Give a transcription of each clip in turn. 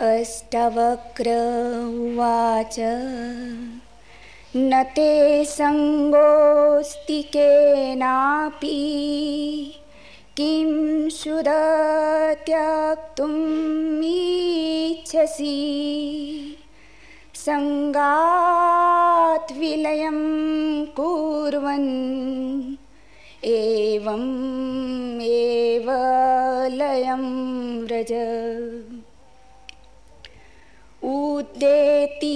अष्टवक्र उवाच न ते सङ्गोऽस्ति केनापि किं शुदत्यक्तुमिच्छसि सङ्गात् विलयं कुर्वन्। एवम् एव लयं व्रज। उद्देति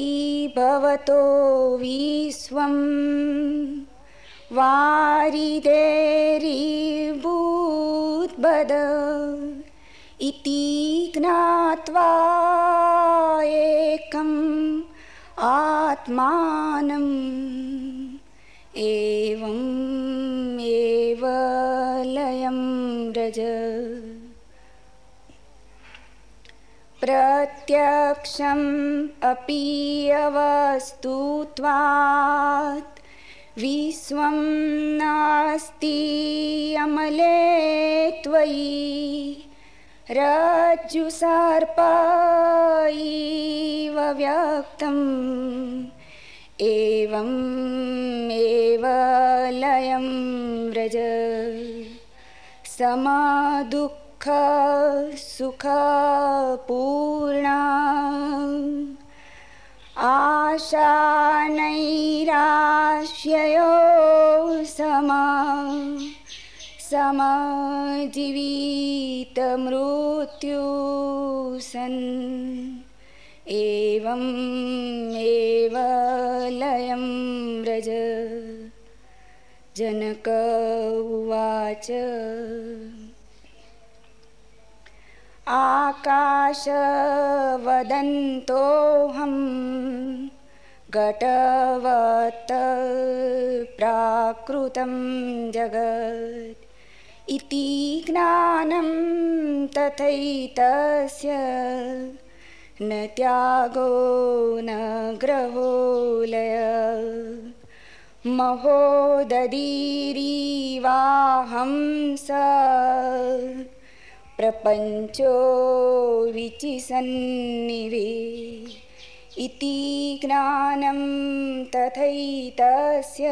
भवतो विश्वं। वारिदेरिबुद्बद इति ज्ञात्वा एकम् आत्मानम् एवम् एव लयं व्रज प्रत्यक्षम् अपि अवस्तुत्वात् विश्वं नास्ति अमले त्वयि। राज्जुसार्पायैव व्यक्तम्। एवं एव लयं व्रज। समादुः समदुःख सुखपूर्णा आशा नैराश्ययो समा समजीवितमृत्यु सन् एवम् एव लयं व्रज। जनक उवाच आकाशवदन्तोऽहं जगत्। इति ज्ञानं तथैतस्य न त्यागो न ग्रहोलय। महोददीरीवाहं स प्रपञ्चो विचिसन्निवे इति ज्ञानं तथैतस्य।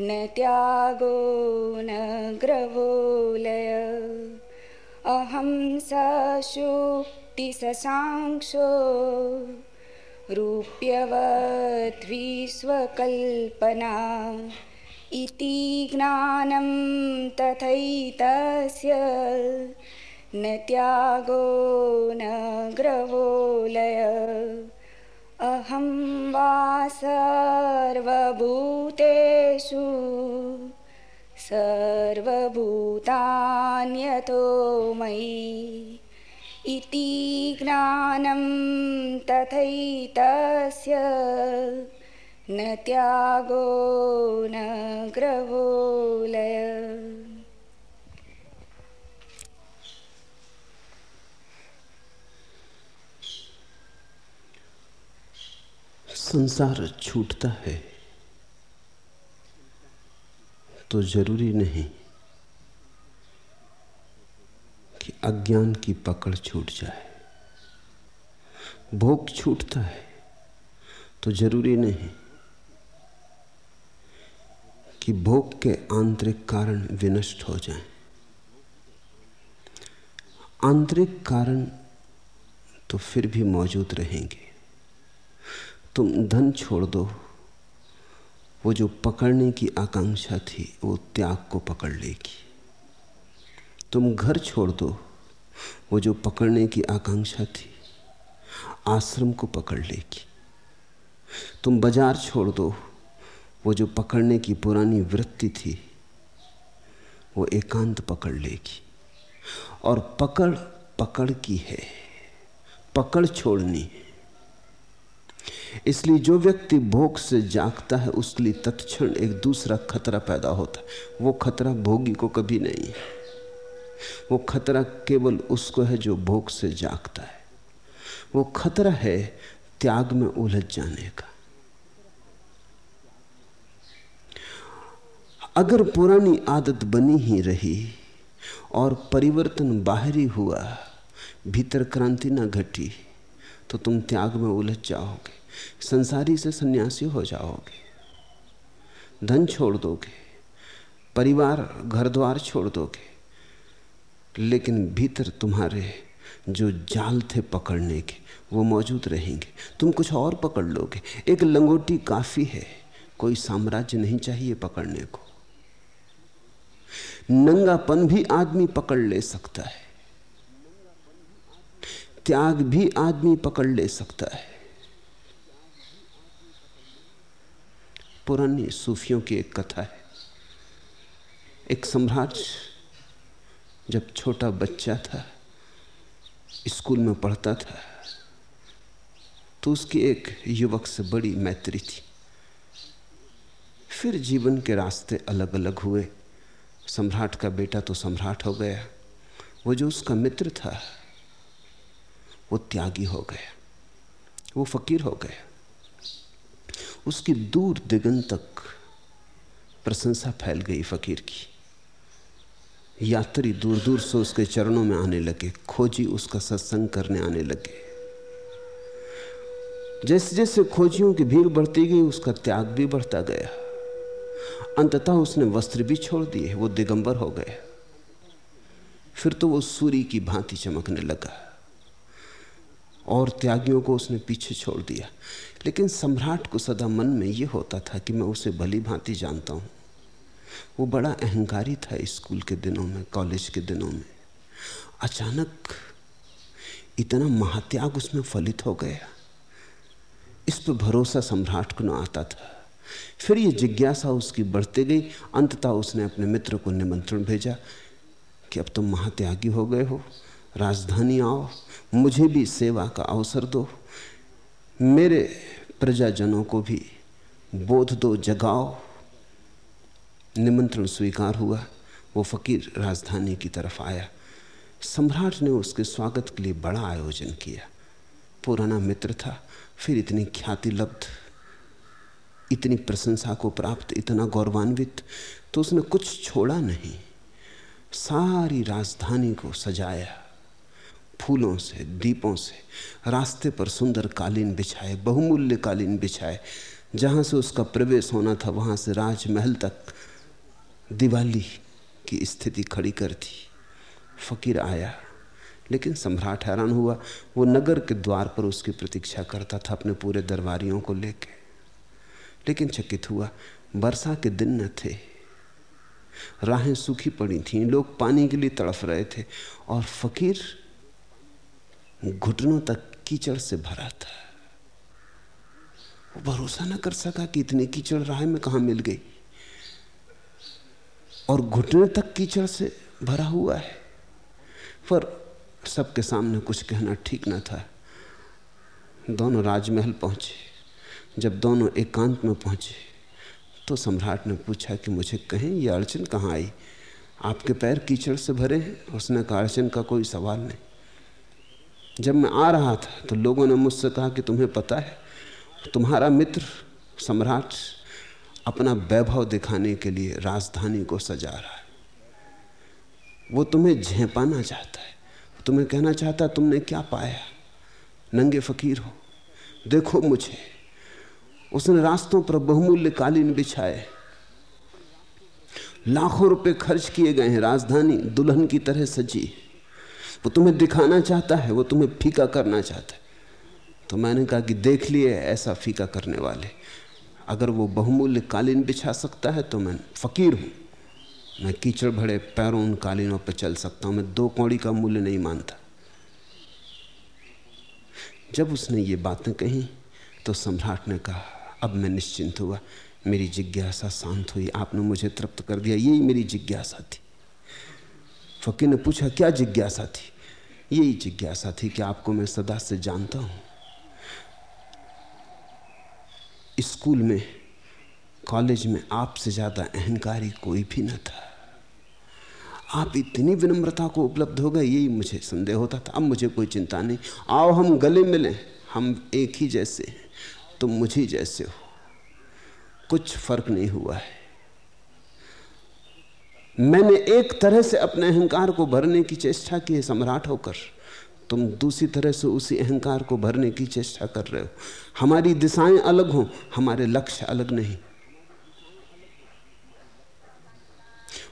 न त्यागो न ग्रहोलय अहं सशुक्तिशशाङ्क्षो रूप्यवद्विश्वकल्पना इति ज्ञानं तथैतस्य न त्यागो न ग्रहोलय। अहं वा सर्वभूतेषु सर्वभूतान्यतो मयि। इति ज्ञानं तथैतस्य न त्यागो न ग्रहोलय। संसार छूटता है तो ज़रूरी नहीं कि अज्ञान की पकड़ छूट जाए। भोग छूटता है तो ज़रूरी नहीं कि भोग के आंतरिक कारण विनष्ट हो जाएँ। आंतरिक कारण तो फिर भी मौजूद रहेंगे। तुम धन छोड़ दो। वो जो पकड़ने की आकांक्षा थी, वो त्याग को पकड़ लेगी। तुम घर छोड़ दो। वो जो पकड़ने की आकांक्षा थी, आश्रम को पकड़ लेगी। तुम बाज़ार छोड़ दो। वो जो पकड़ने की पुरानी वृत्ति थी, वो एकांत पकड़ लेगी। और पकड़ पकड़ की है। पकड़ छोड़नी इसलिए जो व्यक्ति भोग से जागता है, उसके लिए तत्क्षण एक दूसरा खतरा पैदा होता है। वो खतरा भोगी को कभी नहीं है। वो खतरा केवल उसको है जो भोग से जागता है। वो खतरा है त्याग में उलझ जाने का। अगर पुरानी आदत बनी ही रही और परिवर्तन बाहरी हुआ, भीतर क्रांति ना घटी तो तुम त्याग में उलझ जाओगे, संसारी से सन्यासी हो जाओगे। धन छोड़ दोगे, परिवार घर द्वार छोड़ दोगे, लेकिन भीतर तुम्हारे जो जाल थे पकड़ने के, वो मौजूद रहेंगे। तुम कुछ और पकड़ लोगे। एक लंगोटी काफ़ी है, कोई साम्राज्य नहीं चाहिए पकड़ने को। नंगापन भी आदमी पकड़ ले सकता है। त्याग भी आदमी पकड़ ले सकता है। पुरानी सूफियों की एक कथा है। एक सम्राट जब छोटा बच्चा था, स्कूल में पढ़ता था तो उसकी एक युवक से बड़ी मैत्री थी। फिर जीवन के रास्ते अलग अलग हुए। सम्राट का बेटा तो सम्राट हो गया। वो जो उसका मित्र था, वो त्यागी हो गया। वो फकीर हो गया। उसकी दूर दिगंत तक प्रशंसा फैल गई फकीर की। यात्री दूर दूर से उसके चरणों में आने लगे। खोजी उसका सत्संग करने आने लगे। जैसे जैसे खोजियों की भीड़ बढ़ती गई, उसका त्याग भी बढ़ता गया। अंततः उसने वस्त्र भी छोड़ दिए, वो दिगंबर हो गया फिर तो वो सूर्य की भांति चमकने लगा। और त्यागियों को उसने पीछे छोड़ दिया। लेकिन सम्राट को सदा मन में ये होता था कि मैं उसे भली भांति जानता हूँ। वो बड़ा अहंकारी था स्कूल के दिनों में, कॉलेज के दिनों में। अचानक इतना महात्याग उसमें फलित हो गया। इस पर भरोसा सम्राट को न आता था। फिर ये जिज्ञासा उसकी बढ़ती गई। अंततः उसने अपने मित्र को निमंत्रण भेजा कि अब तुम महात्यागी हो गए हो, राजधानी आओ, मुझे भी सेवा का अवसर दो, मेरे प्रजाजनों को भी बोध दो, जगाओ। निमंत्रण स्वीकार हुआ, वो फकीर राजधानी की तरफ़ आया। सम्राट ने उसके स्वागत के लिए बड़ा आयोजन किया। पुराना मित्र था, फिर इतनी ख्याति लब्ध इतनी प्रशंसा को प्राप्त, इतना गौरवान्वित तो उसने कुछ छोड़ा नहीं। सारी राजधानी को सजाया, फूलों से, दीपों से, रास्ते पर सुंदर कालीन बिछाए, बहुमूल्य कालीन बिछाए। जहाँ से उसका प्रवेश होना था, वहाँ से राजमहल तक दिवाली की स्थिति खड़ी कर दी। फकीर आया, लेकिन सम्राट हैरान हुआ। वो नगर के द्वार पर उसकी प्रतीक्षा करता था अपने पूरे दरबारियों को लेके। लेकिन चकित हुआ वर्षा के दिन न थे। राहें सूखी पड़ी थीं, लोग पानी के लिए तड़फ रहे थे और फकीर घुटनों तक कीचड़ से भरा था। वो भरोसा न कर सका कि इतनी कीचड़ राह में कहा मिल गई। और घुटने तक कीचड़ से भरा हुआ है। पर सबके सामने कुछ कहना ठीक ना था। दोनों राजमहल पहुँचे। जब दोनों एकांत में पहुँचे तो सम्राट ने पूछा कि मुझे कहें, ये अड़चन कहाँ आई? आपके पैर कीचड़ से भरे हैं, उसने कहा अड़चन का कोई सवाल नहीं। जब मैं आ रहा था तो लोगों ने मुझसे कहा कि तुम्हें पता है, तुम्हारा मित्र, सम्राट, अपना वैभव दिखाने के लिए राजधानी को सजा रहा है। वो तुम्हें झेपाना चाहता है, तुम्हें कहना चाहता है, तुमने क्या पाया? नंगे फकीर हो, देखो मुझे। उसने रास्तों पर बहुमूल्य कालीन बिछाए। लाखों रुपए खर्च किए गए हैं, राजधानी दुल्हन की तरह सजी। वो तुम्हें दिखाना चाहता है, वो तुम्हें फीका करना चाहता है। तो मैंने कहा कि देख लिए ऐसा फीका करने वाले। अगर वो बहुमूल्य कालीन बिछा सकता है तो मैं फकीर हूँ। मैं कीचड़ भरे पैरों उन कालीनों पर चल सकता हूँ, मैं दो कौड़ी का मूल्य नहीं मानता। जब उसने ये बातें कही तो सम्राट ने कहा अब मैं निश्चिंत हुआ। मेरी जिज्ञासा शांत हुई। आपने मुझे तृप्त कर दिया। यही मेरी जिज्ञासा थी। फकीर ने पूछा, क्या जिज्ञासा थी? यही जिज्ञासा थी कि आपको मैं सदा से जानता हूँ। स्कूल में, कॉलेज में आपसे ज़्यादा अहंकारी कोई भी न था। आप इतनी विनम्रता को उपलब्ध हो गए, यही मुझे संदेह होता था। अब मुझे कोई चिंता नहीं। आओ, हम गले मिलें। हम एक ही जैसे हैं। तुम मुझे जैसे हो। कुछ फ़र्क नहीं हुआ है। मैंने एक तरह से अपने अहंकार को भरने की चेष्टा की है, सम्राट होकर। तुम दूसरी तरह से उसी अहंकार को भरने की चेष्टा कर रहे हो। हमारी दिशाएँ अलग हों, हमारे लक्ष्य अलग नहीं।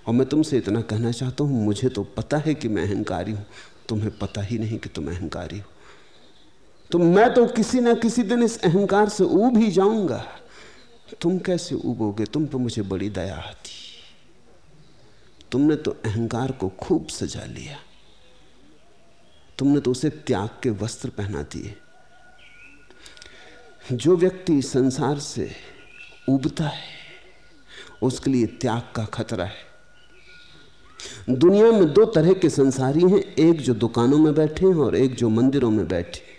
और मैं तुमसे इतना कहना चाहता हूँ, मुझे तो पता है कि मैं अहंकारी हूँ। तुम्हें पता ही नहीं कि तुम अहंकारी हो। तो मैं तो किसी ना किसी दिन इस अहंकार से ऊब ही जाऊँगा। तुम कैसे उबोगे तुम पर मुझे बड़ी दया आती। तुमने तो अहंकार को खूब सजा लिया। तुमने तो उसे त्याग के वस्त्र पहना दिए। जो व्यक्ति संसार से उबता है, उसके लिए त्याग का खतरा है। दुनिया में दो तरह के संसारी हैं, एक जो दुकानों में बैठे हैं और एक जो मंदिरों में बैठे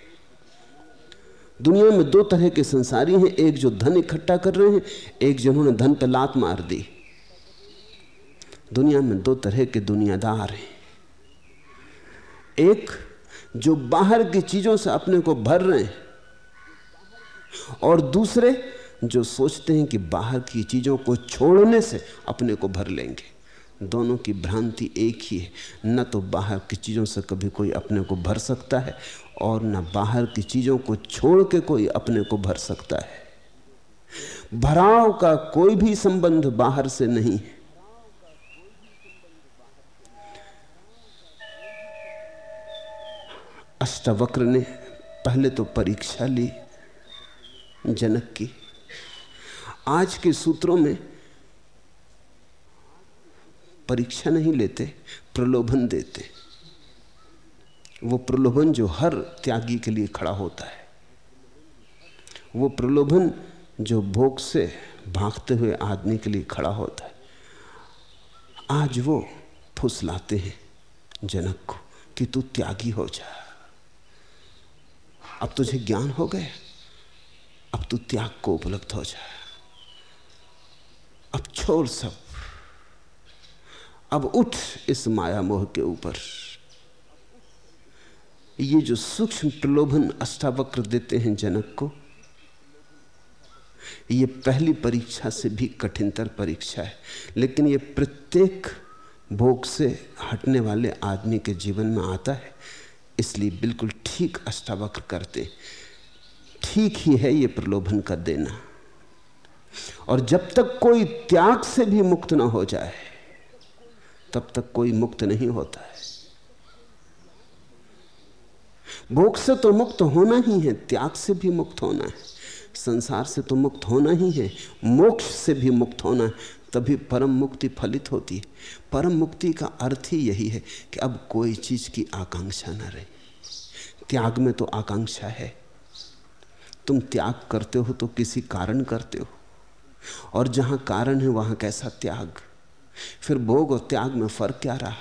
दुनिया में दो तरह के संसारी हैं, एक जो धन इकट्ठा कर रहे हैं, एक जिन्होंने धन पर लात मार दी। दुनिया में दो तरह के दुनियादार हैं। एक जो बाहर की चीज़ों से अपने को भर रहे हैं, और दूसरे जो सोचते हैं कि बाहर की चीज़ों को छोड़ने से अपने को भर लेंगे। दोनों की भ्रांति एक ही है। न तो बाहर की चीज़ों से कभी कोई अपने को भर सकता है और न बाहर की चीज़ों को छोड़ के कोई अपने को भर सकता है। भराव का कोई भी संबंध बाहर से नहीं है। अष्टवक्र ने पहले तो परीक्षा ली जनक की। आज के सूत्रों में परीक्षा नहीं लेते, प्रलोभन देते। वो प्रलोभन जो हर त्यागी के लिए खड़ा होता है। वो प्रलोभन जो भोग से भागते हुए आदमी के लिए खड़ा होता है। आज वो फुसलाते हैं जनक को कि तू त्यागी हो जा। अब तुझे ज्ञान हो गए अब तू त्याग को उपलब्ध हो जा। अब छोड़ सब। अब उठ इस माया मोह के ऊपर। ये जो सूक्ष्म प्रलोभन अष्टावक्र देते हैं जनक को, ये पहली परीक्षा से भी कठिनतर परीक्षा है। लेकिन ये प्रत्येक भोग से हटने वाले आदमी के जीवन में आता है। इसलिए बिल्कुल ठीक अष्टावक्र करते। ठीक ही है ये प्रलोभन का देना। और जब तक कोई त्याग से भी मुक्त ना हो जाए, तब तक कोई मुक्त नहीं होता। है भोग से तो मुक्त होना ही है, त्याग से भी मुक्त होना है, संसार से तो मुक्त होना ही है, मोक्ष से भी मुक्त होना है, तभी परम मुक्ति फलित होती है। परम मुक्ति का अर्थ ही यही है कि अब कोई चीज़ की आकांक्षा ना रही। त्याग में तो आकांक्षा है। तुम त्याग करते हो तो किसी कारण करते हो। और जहाँ कारण है, वहाँ कैसा त्याग? फिर भोग और त्याग में फ़र्क क्या रहा?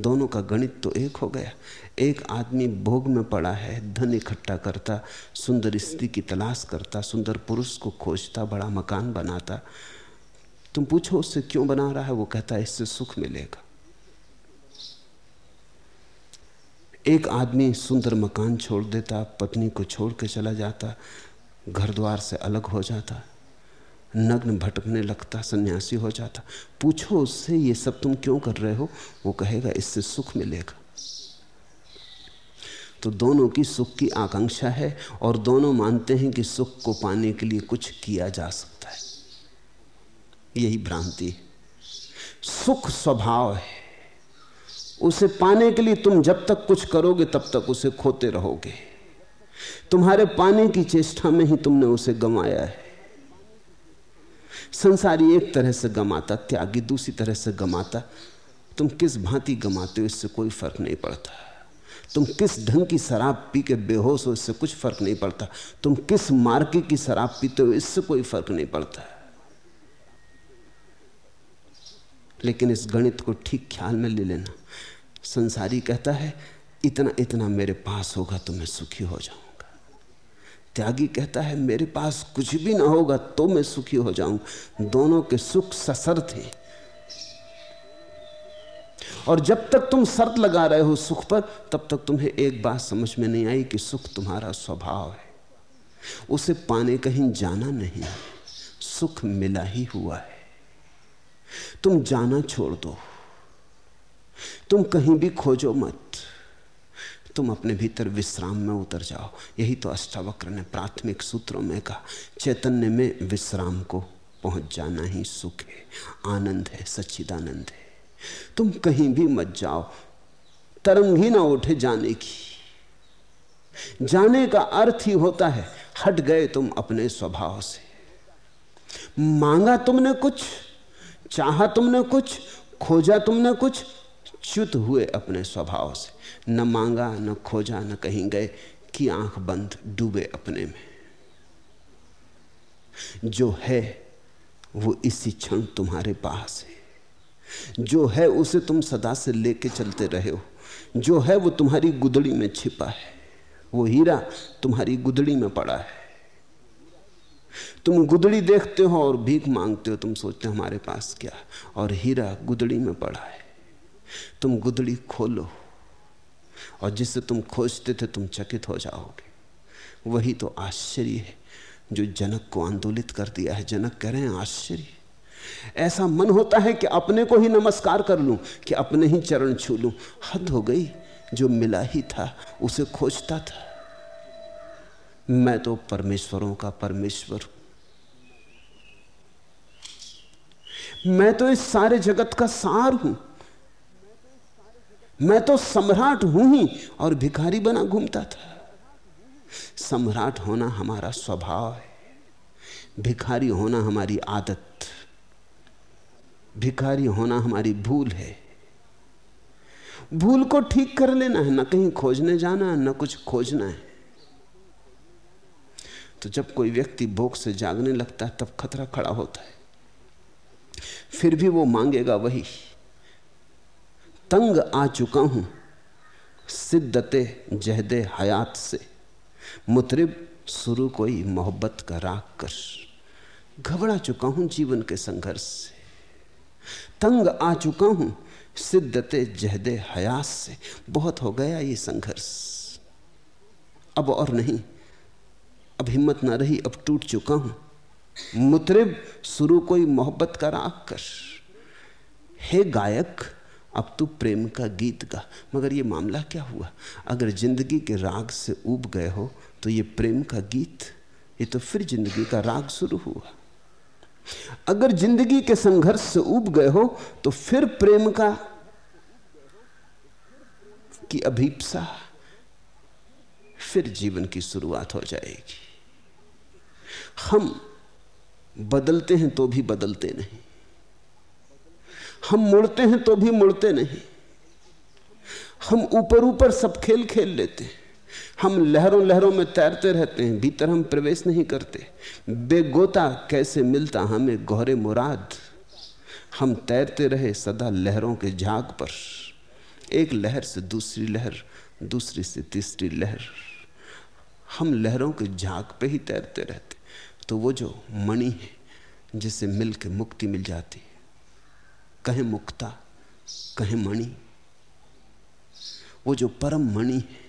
दोनों का गणित तो एक हो गया। एक आदमी भोग में पड़ा है, धन इकट्ठा करता, सुंदर स्त्री की तलाश करता, सुंदर पुरुष को खोजता, बड़ा मकान बनाता। तुम पूछो, उससे क्यों बना रहा है? वो कहता है इससे सुख मिलेगा। एक आदमी सुंदर मकान छोड़ देता, पत्नी को छोड़ के चला जाता घर द्वार से अलग हो जाता, नग्न भटकने लगता, सन्यासी हो जाता। पूछो, उससे ये सब तुम क्यों कर रहे हो? वो कहेगा, इससे सुख मिलेगा। तो दोनों की सुख की आकांक्षा है और दोनों मानते हैं कि सुख को पाने के लिए कुछ किया जा सकता है। यही भ्रांति सुख स्वभाव है। उसे पाने के लिए तुम जब तक कुछ करोगे तब तक उसे खोते रहोगे। तुम्हारे पाने की चेष्टा में ही तुमने उसे गंवाया है। संसारी एक तरह से गमाता, त्यागी दूसरी तरह से गमाता। तुम किस भांति गमाते हो, इससे कोई फ़र्क नहीं पड़ता। तुम किस ढंग की शराब पी के बेहोश हो, इससे कुछ फ़र्क नहीं पड़ता। तुम किस मार्के की शराब पीते हो, इससे कोई फ़र्क नहीं पड़ता। लेकिन इस गणित को ठीक ख्याल में ले लेना। संसारी कहता है, इतना इतना मेरे पास होगा तो मैं सुखी हो जाऊँ त्यागी कहता है, मेरे पास कुछ भी ना होगा तो मैं सुखी हो जाऊँ दोनों के सुख सशर्त हैं और जब तक तुम शर्त लगा रहे हो सुख पर, तब तक तुम्हें एक बात समझ में नहीं आई कि सुख तुम्हारा स्वभाव है। उसे पाने कहीं जाना नहीं, सुख मिला ही हुआ है। तुम जाना छोड़ दो। तुम कहीं भी खोजो मत। तुम अपने भीतर विश्राम में उतर जाओ। यही तो अष्टावक्र ने प्राथमिक सूत्रों में कहा, चैतन्य में विश्राम को पहुँच जाना ही सुख है। आनंद है, सच्चिदानंद है। तुम कहीं भी मत जाओ। तरंग ही ना उठे जाने की। जाने का अर्थ ही होता है, हट गए तुम अपने स्वभाव से। मांगा तुमने कुछ, चाहा तुमने कुछ, खोजा तुमने कुछ, च्युत हुए अपने स्वभाव से। न मांगा, न खोजा, न कहीं गए, कि आँख बंद डूबे अपने में। जो है, वो इसी क्षण तुम्हारे पास है। जो है उसे तुम सदा से लेके चलते रहे हो। जो है वो तुम्हारी गुदड़ी में छिपा है। वो हीरा तुम्हारी गुदड़ी में पड़ा है। तुम गुदड़ी देखते हो और भीख मांगते हो। तुम सोचते हो हमारे पास क्या और हीरा गुदड़ी में पड़ा है। तुम गुदड़ी खोलो। और जिससे तुम खोजते थे, तुम चकित हो जाओगे। वही तो आश्चर्य है जो जनक को आंदोलित कर दिया है। जनक कह रहे हैं, आश्चर्य। ऐसा मन होता है कि अपने को ही नमस्कार कर लूँ, कि अपने ही चरण छू लूँ। हद हो गई, जो मिला ही था, उसे खोजता था। मैं तो परमेश्वरों का परमेश्वर हूँ। मैं तो इस सारे जगत का सार हूँ। मैं तो सम्राट हूँ ही, और भिखारी बना घूमता था। सम्राट होना हमारा स्वभाव है। भिखारी होना हमारी आदत। भिखारी होना हमारी भूल है। भूल को ठीक कर लेना है, ना कहीं खोजने जाना है, ना कुछ खोजना है। तो जब कोई व्यक्ति भोग से जागने लगता है, तब खतरा खड़ा होता है। फिर भी वो मांगेगा वही, तंग आ चुका हूँ, सिद्धते जहदे हयात से, मुतरिब शुरू कोई मोहब्बत का राग कर, घबरा चुका हूँ जीवन के संघर्ष से। तंग आ चुका हूँ। सिद्धते जहदे हयास से। बहुत हो गया ये संघर्ष। अब और नहीं। अब हिम्मत ना रही, अब टूट चुका हूँ। मुतरिब, शुरू कोई मोहब्बत का राग कर। हे गायक, अब तू प्रेम का गीत गा। मगर ये मामला क्या हुआ? अगर ज़िंदगी के राग से उब गए हो तो ये प्रेम का गीत, ये तो फिर ज़िंदगी का राग शुरू हुआ। अगर ज़िंदगी के संघर्ष से उब गए हो तो फिर प्रेम का की अभीपसा फिर जीवन की शुरुआत हो जाएगी। हम बदलते हैं तो भी बदलते नहीं। हम मुड़ते हैं तो भी मुड़ते नहीं। हम ऊपर ऊपर सब खेल खेल लेते हैं। हम लहरों लहरों में तैरते रहते हैं, भीतर हम प्रवेश नहीं करते। बेगोता कैसे मिलता हमें गौरे मुराद। हम तैरते रहे सदा लहरों के झाग पर। एक लहर से दूसरी लहर, दूसरी से तीसरी लहर। हम लहरों के झाग पे ही तैरते रहते। तो वो जो मणि है, जिसे मिल के मुक्ति मिल जाती। कहें मुक्ता, कहें मणि। वो जो परम मणि है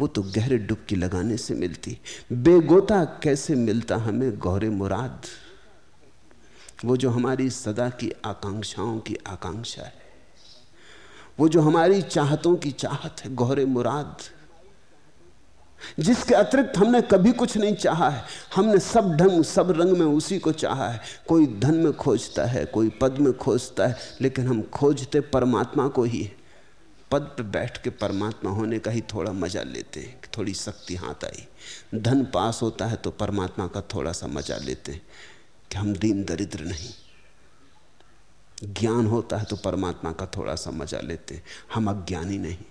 वो तो गहरे डुबकी लगाने से मिलती। बेगोता कैसे मिलता हमें गौरे मुराद? वो जो हमारी सदा की आकांक्षाओं की आकांक्षा है। वो जो हमारी चाहतों की चाहत है, गौरे मुराद। जिसके अतिरिक्त हमने कभी कुछ नहीं चाहा है। हमने सब ढंग, सब रंग में उसी को चाहा है। कोई धन में खोजता है, कोई पद में खोजता है, लेकिन हम खोजते परमात्मा को ही पद पे बैठ के परमात्मा होने का ही थोड़ा मज़ा लेते हैं, थोड़ी शक्ति हाथ आई। धन पास होता है तो परमात्मा का थोड़ा सा मज़ा लेते हैं कि हम दीन दरिद्र नहीं। ज्ञान होता है तो परमात्मा का थोड़ा सा मज़ा लेते हैं, हम अज्ञानी नहीं।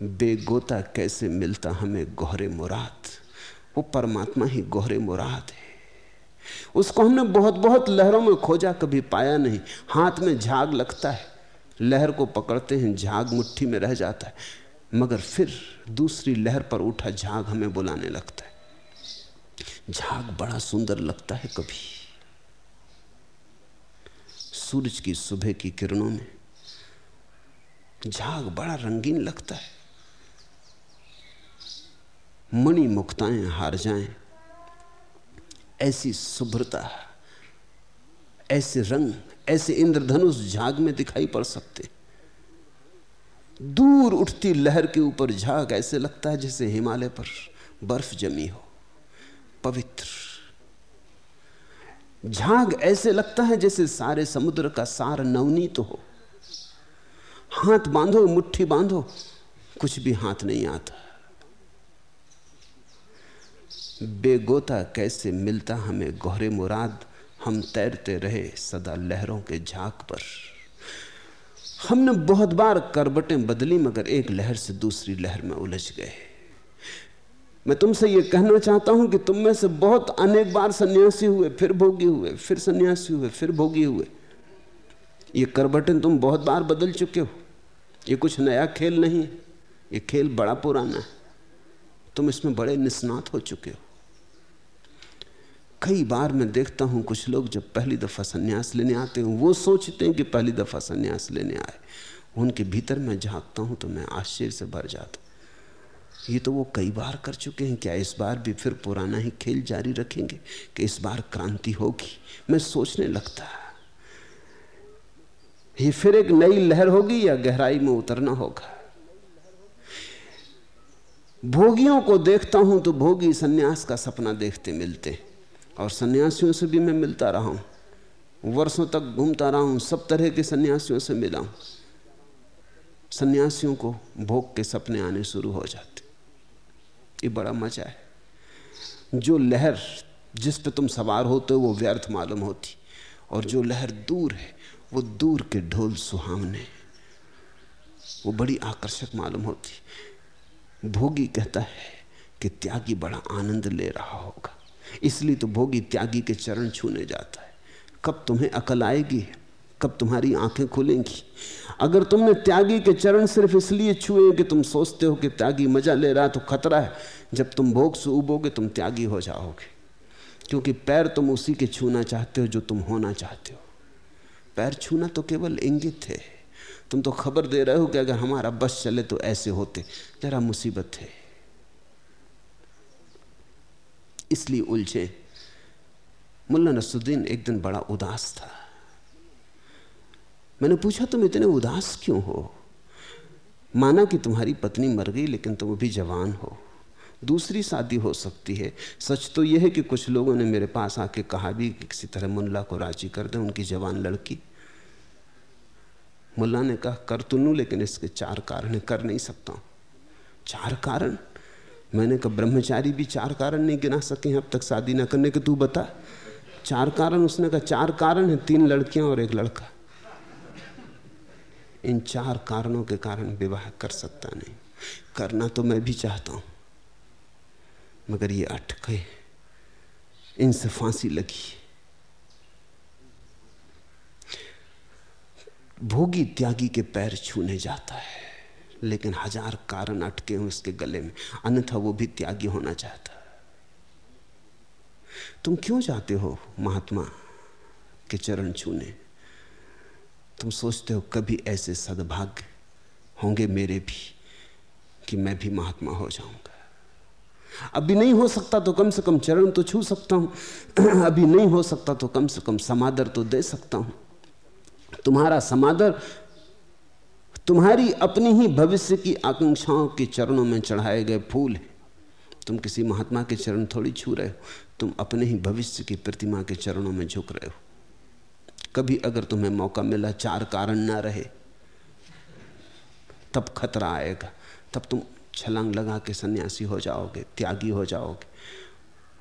बेगोता कैसे मिलता हमें गहरे मुराद? वो परमात्मा ही गहरे मुराद है। उसको हमने बहुत बहुत लहरों में खोजा, कभी पाया नहीं। हाथ में झाग लगता है। लहर को पकड़ते हैं, झाग मुट्ठी में रह जाता है। मगर फिर दूसरी लहर पर उठा, झाग हमें बुलाने लगता है। झाग बड़ा सुंदर लगता है कभी। सूरज की सुबह की किरणों में झाग बड़ा रंगीन लगता है। मणि मुक्ताएँ हार जाएँ। ऐसी शुभ्रता, ऐसे रंग, ऐसे इंद्रधनुष झाग में दिखाई पड़ सकते। दूर उठती लहर के ऊपर झाग ऐसे लगता है जैसे हिमालय पर बर्फ़ जमी हो। पवित्र। झाग ऐसे लगता है जैसे सारे समुद्र का सार नवनीत तो हो। हाथ बांधो, मुट्ठी बांधो, कुछ भी हाथ नहीं आता। बेगोता कैसे मिलता हमें गोहरे मुराद, हम तैरते रहे सदा लहरों के झाक पर। हमने बहुत बार करबटें बदली, मगर एक लहर से दूसरी लहर में उलझ गए। मैं तुमसे यह कहना चाहता हूँ कि तुम में से बहुत अनेक बार सन्यासी हुए, फिर भोगी हुए, फिर सन्यासी हुए, फिर भोगी हुए। ये करबटें तुम बहुत बार बदल चुके हो। ये कुछ नया खेल नहीं ये खेल बड़ा पुराना है। तुम इसमें बड़े निष्णात हो चुके हो। कई बार मैं देखता हूँ कुछ लोग जब पहली दफ़ा संन्यास लेने आते हैं, वो सोचते हैं कि पहली दफ़ा संन्यास लेने आए। उनके भीतर मैं झांकता हूँ तो मैं आश्चर्य से भर जाता ये तो वो कई बार कर चुके हैं, क्या इस बार भी फिर पुराना ही खेल जारी रखेंगे कि इस बार क्रांति होगी? मैं सोचने लगता ये फिर एक नई लहर होगी या गहराई में उतरना होगा? भोगियों को देखता हूँ तो भोगी सन्यास का सपना देखते मिलते और सन्यासियों से भी मैं मिलता रहा हूँ। वर्षों तक घूमता रहा हूँ, सब तरह के सन्यासियों से मिला हूँ। सन्यासियों को भोग के सपने आने शुरू हो जाते। ये बड़ा मज़ा है। जो लहर जिस पे तुम सवार होते हो, वो व्यर्थ मालूम होती। और जो लहर दूर है, वो दूर के ढोल सुहावने। वो बड़ी आकर्षक मालूम होती। भोगी कहता है कि त्यागी बड़ा आनंद ले रहा होगा। इसलिए तो भोगी त्यागी के चरण छूने जाता है। कब तुम्हें अकल आएगी? कब तुम्हारी आँखें खुलेंगी? अगर तुमने त्यागी के चरण सिर्फ़ इसलिए छुए कि तुम सोचते हो कि त्यागी मज़ा ले रहा तो खतरा है। जब तुम भोग से उबोगे, तुम त्यागी हो जाओगे। क्योंकि पैर तुम उसी के छूना चाहते हो जो तुम होना चाहते हो। पैर छूना तो केवल इंगित है। तुम तो खबर दे रहे हो कि अगर हमारा बस चले तो ऐसे होते। जरा मुसीबत है। इसलिए उलझे। मुल्ला नसुद्दीन एक दिन बड़ा उदास था। मैंने पूछा, तुम इतने उदास क्यों हो? माना कि तुम्हारी पत्नी मर गई, लेकिन तुम अभी जवान हो। दूसरी शादी हो सकती है। सच तो यह है कि कुछ लोगों ने मेरे पास आके कहा भी कि किसी तरह मुल्ला को राज़ी कर दे उनकी जवान लड़की। मुल्ला ने कहा, कर तो लू, लेकिन इसके चार कारण कर नहीं सकता चार कारण? मैंने कहा, ब्रह्मचारी भी चार कारण नहीं गिना सके अब तक शादी ना करने के तू बता। चार कारण, उसने कहा, चार कारण है, तीन लड़कियाँ और एक लड़का। इन चार कारणों के कारण विवाह कर सकता नहीं। करना तो मैं भी चाहता हूँ, मगर ये अटके, इनसे फांसी लगी। भोगी त्यागी के पैर छूने जाता है। लेकिन हज़ार कारण अटके हैं उसके गले में। अन्यथा वो भी त्यागी होना चाहता। तुम क्यों चाहते हो महात्मा के चरण छूने? तुम सोचते हो कभी ऐसे सद्भाग्य होंगे मेरे भी कि मैं भी महात्मा हो जाऊँगा। अभी नहीं हो सकता तो कम से कम चरण तो छू सकता हूँ। अभी नहीं हो सकता तो कम से कम समादर तो दे सकता हूँ। तुम्हारा समादर तुम्हारी अपनी ही भविष्य की आकांक्षाओं के चरणों में चढ़ाए गए फूल हैं। तुम किसी महात्मा के चरण थोड़ी छू रहे हो। तुम अपने ही भविष्य की प्रतिमा के चरणों में झुक रहे हो। कभी अगर तुम्हें मौका मिला चार कारण ना रहे, तब खतरा आएगा। तब तुम छलांग लगा के सन्यासी हो जाओगे, त्यागी हो जाओगे।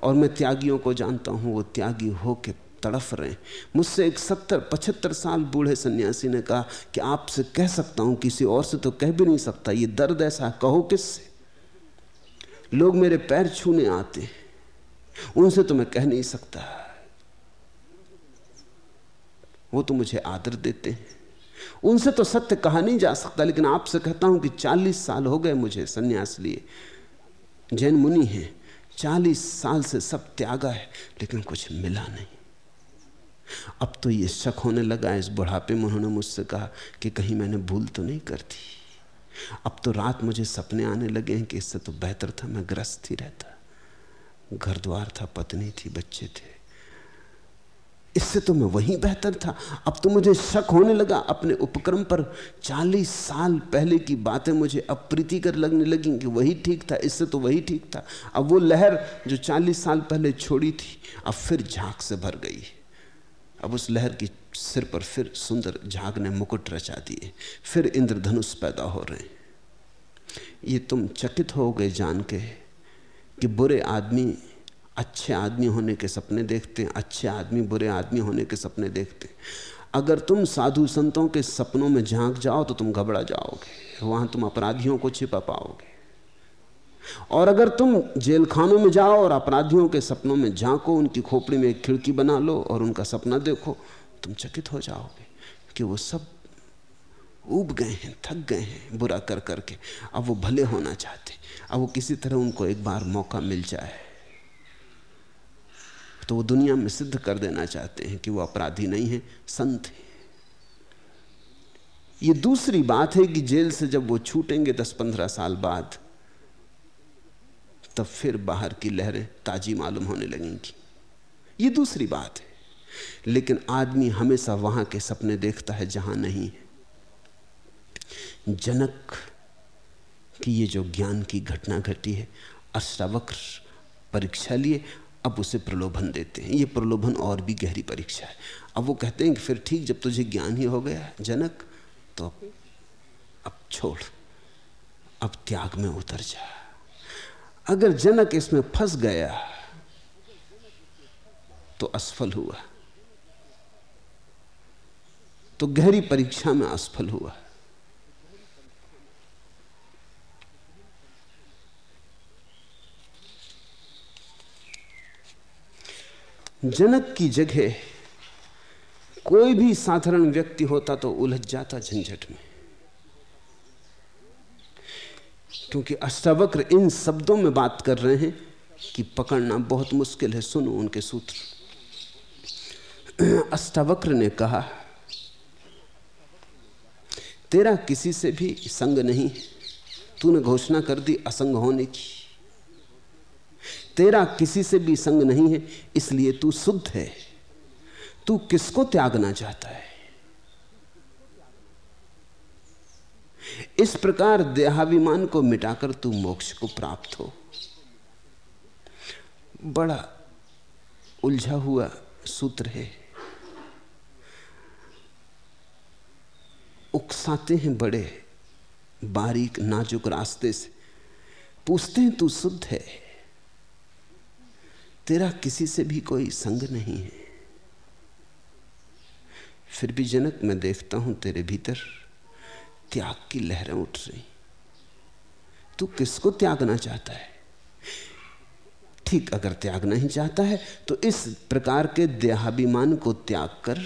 और मैं त्यागियों को जानता हूँ, वो त्यागी हो के तड़फ रहे हैं। मुझसे एक सत्तर, पचहत्तर साल बूढ़े सन्यासी ने कहा कि आपसे कह सकता हूँ, किसी और से तो कह भी नहीं सकता, ये दर्द ऐसा कहो किससे? लोग मेरे पैर छूने आते उनसे तो मैं कह नहीं सकता। वो तो मुझे आदर देते हैं। उनसे तो सत्य कहा नहीं जा सकता, लेकिन आपसे कहता हूँ कि चालीस साल हो गए मुझे सन्यास लिए। जैन मुनि हैं, चालीस साल से सब त्यागा है, लेकिन कुछ मिला नहीं। अब तो ये शक होने लगा, इस बुढ़ापे में उन्होंने मुझसे कहा कि कहीं मैंने भूल तो नहीं कर दी। अब तो रात मुझे सपने आने लगे हैं कि इससे तो बेहतर था, मैं ग्रस्त ही रहता। घर द्वार था, पत्नी थी, बच्चे थे। इससे तो मैं वहीं बेहतर था। अब तो मुझे शक होने लगा, अपने उपक्रम पर चालीस साल पहले की बातें मुझे अप्रीतिकर लगने लगी कि वही ठीक था, इससे तो वही ठीक था। अब वो लहर जो चालीस साल पहले छोड़ी थी, अब फिर झाँक से भर गई। अब उस लहर की सिर पर फिर सुंदर झाग ने मुकुट रचा दिए फिर इंद्रधनुष पैदा हो रहे हैं। ये तुम चकित हो गए जान के कि बुरे आदमी अच्छे आदमी होने के सपने देखते हैं, अच्छे आदमी बुरे आदमी होने के सपने देखते हैं। अगर तुम साधु संतों के सपनों में झाँक जाओ तो तुम घबरा जाओगे। वहाँ तुम अपराधियों को छिपा पाओगे। और अगर तुम जेल खानों में जाओ और अपराधियों के सपनों में झांको, उनकी खोपड़ी में एक खिड़की बना लो और उनका सपना देखो, तुम चकित हो जाओगे कि वो सब उब गए हैं, थक गए हैं, बुरा कर करके। अब वो भले होना चाहते, अब वो किसी तरह उनको एक बार मौका मिल जाए। तो वो दुनिया में सिद्ध कर देना चाहते हैं कि वो अपराधी नहीं है, संत है। ये दूसरी बात है कि जेल से जब वो छूटेंगे दस पंद्रह साल बाद तब फिर बाहर की लहरें ताजी मालूम होने लगेंगी ये दूसरी बात है। लेकिन आदमी हमेशा वहाँ के सपने देखता है जहाँ नहीं है। जनक की ये जो ज्ञान की घटना घटी है अष्टावक्र परीक्षा लिए, अब उसे प्रलोभन देते हैं। ये प्रलोभन और भी गहरी परीक्षा है। अब वो कहते हैं कि फिर ठीक, जब तुझे ज्ञान ही हो गया जनक तो अब छोड़, अब त्याग में उतर जा। अगर जनक इसमें फंस गया तो असफल हुआ। तो गहरी परीक्षा में असफल हुआ। जनक की जगह कोई भी साधारण व्यक्ति होता तो उलझ जाता झंझट में। क्योंकि अष्टावक्र इन शब्दों में बात कर रहे हैं कि पकड़ना बहुत मुश्किल है। सुनो उनके सूत्र। अष्टावक्र ने कहा, तेरा किसी से भी संग नहीं तूने घोषणा कर दी असंग होने की। तेरा किसी से भी संग नहीं है, इसलिए तू शुद्ध है। तू किसको त्यागना चाहता है? इस प्रकार देहाभिमान को मिटाकर तू मोक्ष को प्राप्त हो। बड़ा उलझा हुआ सूत्र है। उकसाते हैं बड़े बारीक नाजुक रास्ते से। पूछते हैं, तू शुद्ध है? तेरा किसी से भी कोई संग नहीं है। फिर भी जनक, मैं देखता हूँ तेरे भीतर त्याग की लहरें उठ रही। तू किसको त्यागना चाहता है? ठीक, अगर त्याग नहीं चाहता है तो इस प्रकार के देहाभिमान को त्याग कर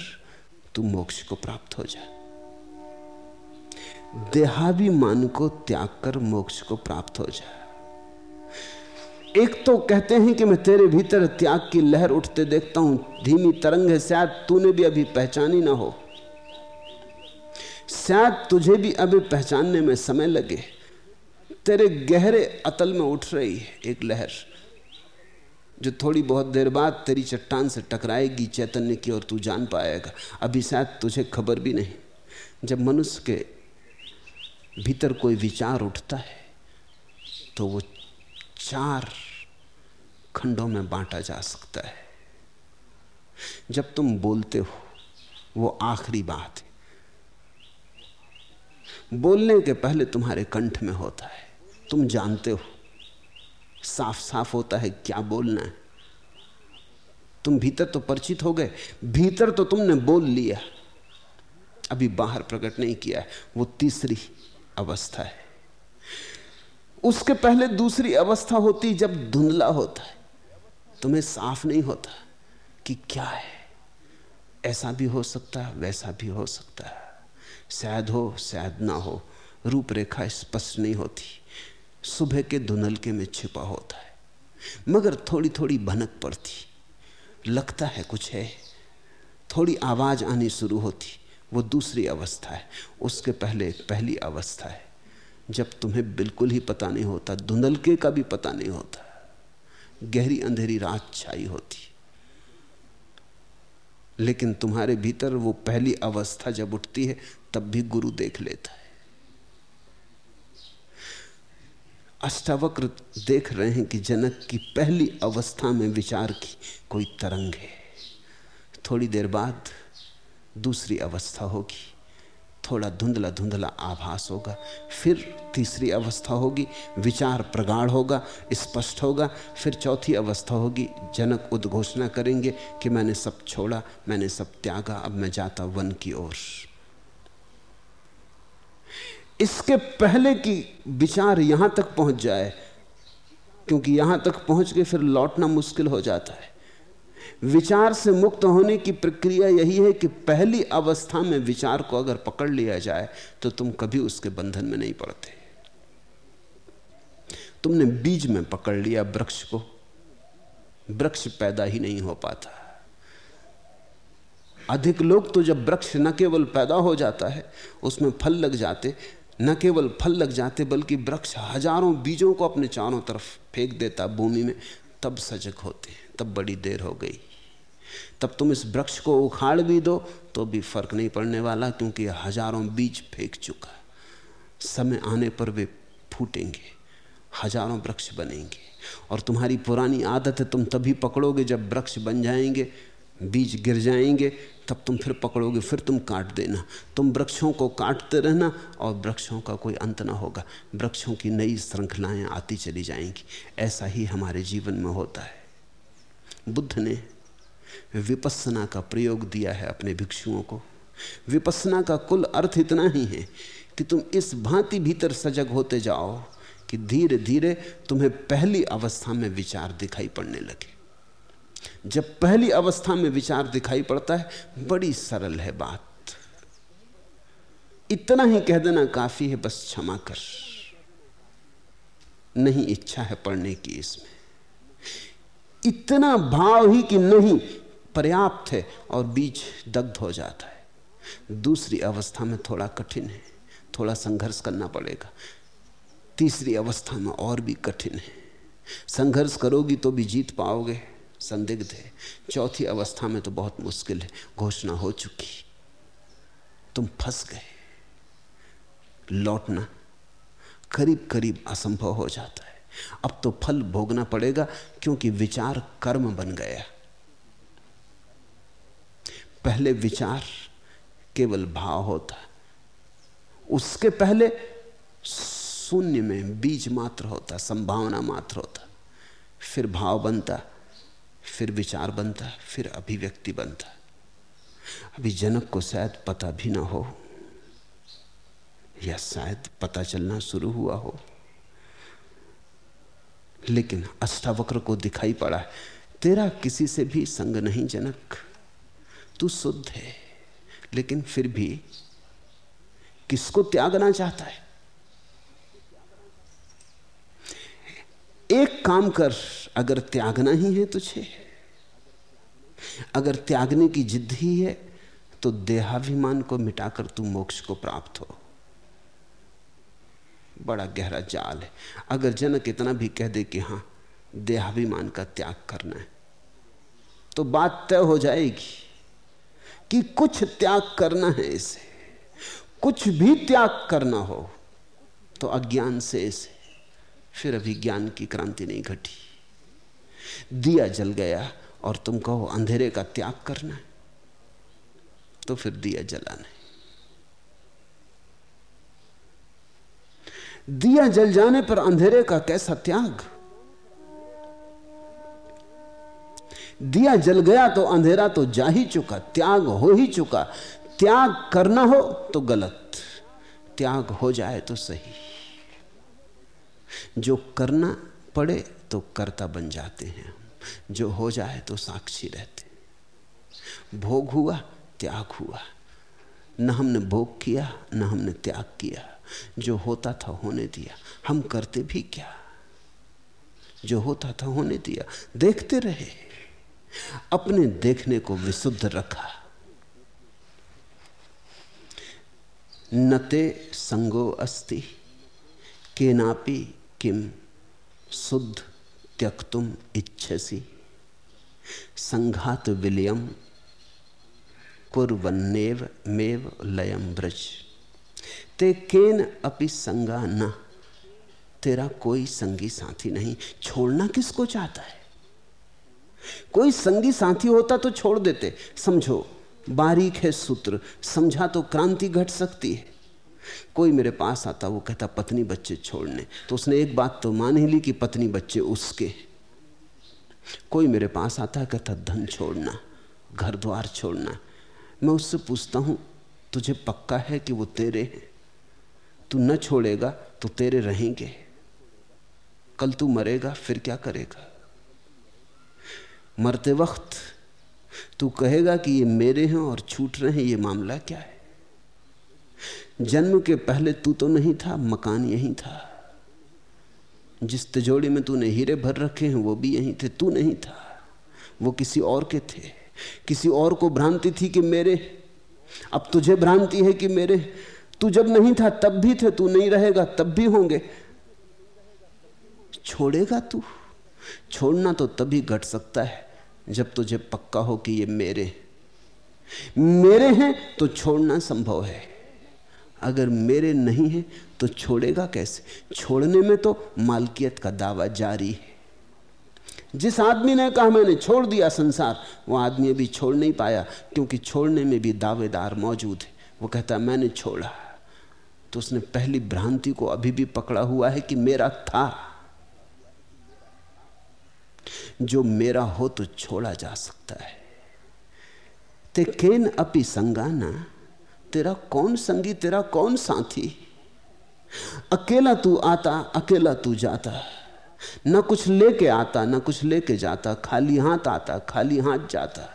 तू मोक्ष को प्राप्त हो जा। देहाभिमान को त्याग कर मोक्ष को प्राप्त हो जा। एक तो कहते हैं कि मैं तेरे भीतर त्याग की लहर उठते देखता हूँ। धीमी तरंग है, शायद तूने भी अभी पहचानी ना हो। शायद तुझे भी अभी पहचानने में समय लगे। तेरे गहरे अतल में उठ रही है एक लहर, जो थोड़ी बहुत देर बाद तेरी चट्टान से टकराएगी, चैतन्य की और तू जान पाएगा। अभी शायद तुझे खबर भी नहीं, जब मनुष्य के भीतर कोई विचार उठता है तो वो चार खंडों में बांटा जा सकता है। जब तुम बोलते हो, वो आखिरी बात है। बोलने के पहले तुम्हारे कंठ में होता है। तुम जानते हो साफ़ साफ़ होता है क्या बोलना है। तुम भीतर तो परिचित हो गए, भीतर तो तुमने बोल लिया। अभी बाहर प्रकट नहीं किया है, वो तीसरी अवस्था है। उसके पहले दूसरी अवस्था होती जब धुंधला होता है। तुम्हें साफ़ नहीं होता कि क्या है। ऐसा भी हो सकता है, वैसा भी हो सकता है। शायद हो शायद ना हो, रूपरेखा स्पष्ट नहीं होती। सुबह के धुनलके में छिपा होता है, मगर थोड़ी थोड़ी भनक पड़ती। लगता है कुछ है, थोड़ी आवाज़ आनी शुरू होती, वो दूसरी अवस्था है, उसके पहले पहली अवस्था है। जब तुम्हें बिल्कुल ही पता नहीं होता धुंधलके का भी पता नहीं होता, गहरी अंधेरी रात छाई होती। लेकिन तुम्हारे भीतर वो पहली अवस्था जब उठती है तब भी गुरु देख लेता है। अष्टावक्र देख रहे हैं कि जनक की पहली अवस्था में विचार की कोई तरंग है। थोड़ी देर बाद दूसरी अवस्था होगी। थोड़ा धुंधला धुंधला आभास होगा। फिर तीसरी अवस्था होगी। विचार प्रगाढ़ होगा, स्पष्ट होगा। फिर चौथी अवस्था होगी। जनक उद्घोषणा करेंगे कि मैंने सब छोड़ा, मैंने सब त्यागा, अब मैं जाता वन की ओर। इसके पहले की विचार यहाँ तक पहुँच जाए, क्योंकि यहाँ तक पहुँच के फिर लौटना मुश्किल हो जाता है। विचार से मुक्त होने की प्रक्रिया यही है कि पहली अवस्था में विचार को अगर पकड़ लिया जाए तो तुम कभी उसके बंधन में नहीं पड़ते। तुमने बीज में पकड़ लिया वृक्ष को, वृक्ष पैदा ही नहीं हो पाता। अधिक लोग तो जब वृक्ष न केवल पैदा हो जाता है, उसमें फल लग जाते न केवल फल लग जाते बल्कि वृक्ष हज़ारों बीजों को अपने चारों तरफ़ फेंक देता भूमि में। तब सजग होते तब बड़ी देर हो गई। तब तुम इस वृक्ष को उखाड़ भी दो तो भी फ़र्क नहीं पड़ने वाला, क्योंकि हज़ारों बीज फेंक चुका। समय आने पर वे फूटेंगे, हज़ारों वृक्ष बनेंगे। और तुम्हारी पुरानी आदत है, तुम तभी पकड़ोगे जब वृक्ष बन जाएँगे, बीज गिर जाएँगे तब तुम फिर पकड़ोगे, फिर तुम काट देना। तुम वृक्षों को काटते रहना और वृक्षों का कोई अंत ना होगा। वृक्षों की नई श्रृंखलाएँ आती चली जाएँगी। ऐसा ही हमारे जीवन में होता है। बुद्ध ने विपसना का प्रयोग दिया है अपने भिक्षुओं को। विपसना का कुल अर्थ इतना ही है कि तुम इस भांति भीतर सजग होते जाओ कि धीरे धीरे तुम्हें पहली अवस्था में विचार दिखाई पड़ने लगे। जब पहली अवस्था में विचार दिखाई पड़ता है, बड़ी सरल है बात। इतना ही कह देना काफ़ी है, बस क्षमा कर। नहीं इच्छा है पढ़ने की इसमें। इतना भाव ही कि नहीं, पर्याप्त है और बीच दग्ध हो जाता है। दूसरी अवस्था में थोड़ा कठिन है, थोड़ा संघर्ष करना पड़ेगा। तीसरी अवस्था में और भी कठिन है। संघर्ष करोगी तो भी जीत पाओगे। संदिग्ध है। चौथी अवस्था में तो बहुत मुश्किल है। घोषणा हो चुकी तुम फंस गए। लौटना करीब करीब असंभव हो जाता है। अब तो फल भोगना पड़ेगा क्योंकि विचार कर्म बन गया। पहले विचार केवल भाव होता। उसके पहले शून्य में बीज मात्र होता, संभावना मात्र होता। फिर भाव बनता। फिर विचार बनता फिर अभिव्यक्ति बनता अभी जनक को शायद पता भी ना हो, या शायद पता चलना शुरू हुआ हो। लेकिन अष्टावक्र को दिखाई पड़ा है, तेरा किसी से भी संग नहीं जनक, तू शुद्ध है, लेकिन फिर भी किसको त्यागना चाहता है? एक काम कर अगर त्यागना ही है तुझे, अगर त्यागने की जिद ही है तो देहाभिमान को मिटाकर तू मोक्ष को प्राप्त हो। बड़ा गहरा जाल है। अगर जनक इतना भी कह दे कि हाँ, देहाभिमान का त्याग करना है तो बात तय हो जाएगी कि कुछ त्याग करना है इसे, कुछ भी त्याग करना हो तो अज्ञान से इसे, फिर अभी ज्ञान की क्रांति नहीं घटी। दिया जल गया और तुम कहो अंधेरे का त्याग करना है। तो फिर दिया जलाना दिया जल जाने पर अंधेरे का कैसा त्याग? दिया जल गया तो अंधेरा तो जा ही चुका, त्याग हो ही चुका। त्याग करना हो तो गलत, त्याग हो जाए तो सही। जो करना पड़े तो कर्ता बन जाते हैं। जो हो जाए तो साक्षी रहते भोग हुआ, त्याग हुआ। न हमने भोग किया, न हमने त्याग किया। जो होता था होने दिया। हम करते भी क्या? जो होता था होने दिया। देखते रहे। अपने देखने को विशुद्ध रखा। नते संगो अस्ति। केनापि किम शुद्ध त्यक्तुम इच्छसी। संघात विलियम कुरवन्नेव मेव लयम ब्रज ते केन अपि संगा न। तेरा कोई संगी साथी नहीं। छोड़ना किसको चाहता है? कोई संगी साथी होता तो छोड़ देते। समझो, बारीक है सूत्र। समझा तो क्रांति घट सकती है। कोई मेरे पास आता, वो कहता, पत्नी बच्चे छोड़ने। तो उसने एक बात तो मान ही ली कि पत्नी बच्चे उसके कोई मेरे पास आता, कहता, धन छोड़ना, घर द्वार छोड़ना। मैं उससे पूछता हूँ, तुझे पक्का है कि वो तेरे हैं? तू न छोड़ेगा तो तेरे रहेंगे। कल तू मरेगा, फिर क्या करेगा? मरते वक्त तू कहेगा कि ये मेरे हैं और छूट रहे हैं, ये मामला क्या है? जन्म के पहले तू तो नहीं था, मकान यही था। जिस तिजोड़ी में तूने हीरे भर रखे हैं, वो भी यही थे, तू नहीं था। वो किसी और के थे, किसी और को भ्रांति थी कि मेरे। अब तुझे भ्रांति है कि मेरे। तू जब नहीं था, तब भी थे, तू नहीं रहेगा, तब भी होंगे। छोड़ेगा तू? छोड़ना तो तभी घट सकता है, जब तुझे पक्का हो कि ये मेरे। मेरे हैं तो छोड़ना संभव है। अगर मेरे नहीं है तो छोड़ेगा कैसे? छोड़ने में तो मालकियत का दावा जारी है। जिस आदमी ने कहा, मैंने छोड़ दिया संसार, वो आदमी अभी छोड़ नहीं पाया, क्योंकि छोड़ने में भी दावेदार मौजूद है। वो कहता मैंने छोड़ा। तो उसने पहली भ्रांति को अभी भी पकड़ा हुआ है कि मेरा था। जो मेरा हो तो छोड़ा जा सकता है। ते केन अपी संगाना तेरा कौन संगी, तेरा कौन साथी? अकेला तू आता, अकेला तू जाता। न कुछ लेके आता, न कुछ लेके जाता। खाली हाथ आता, खाली हाथ जाता।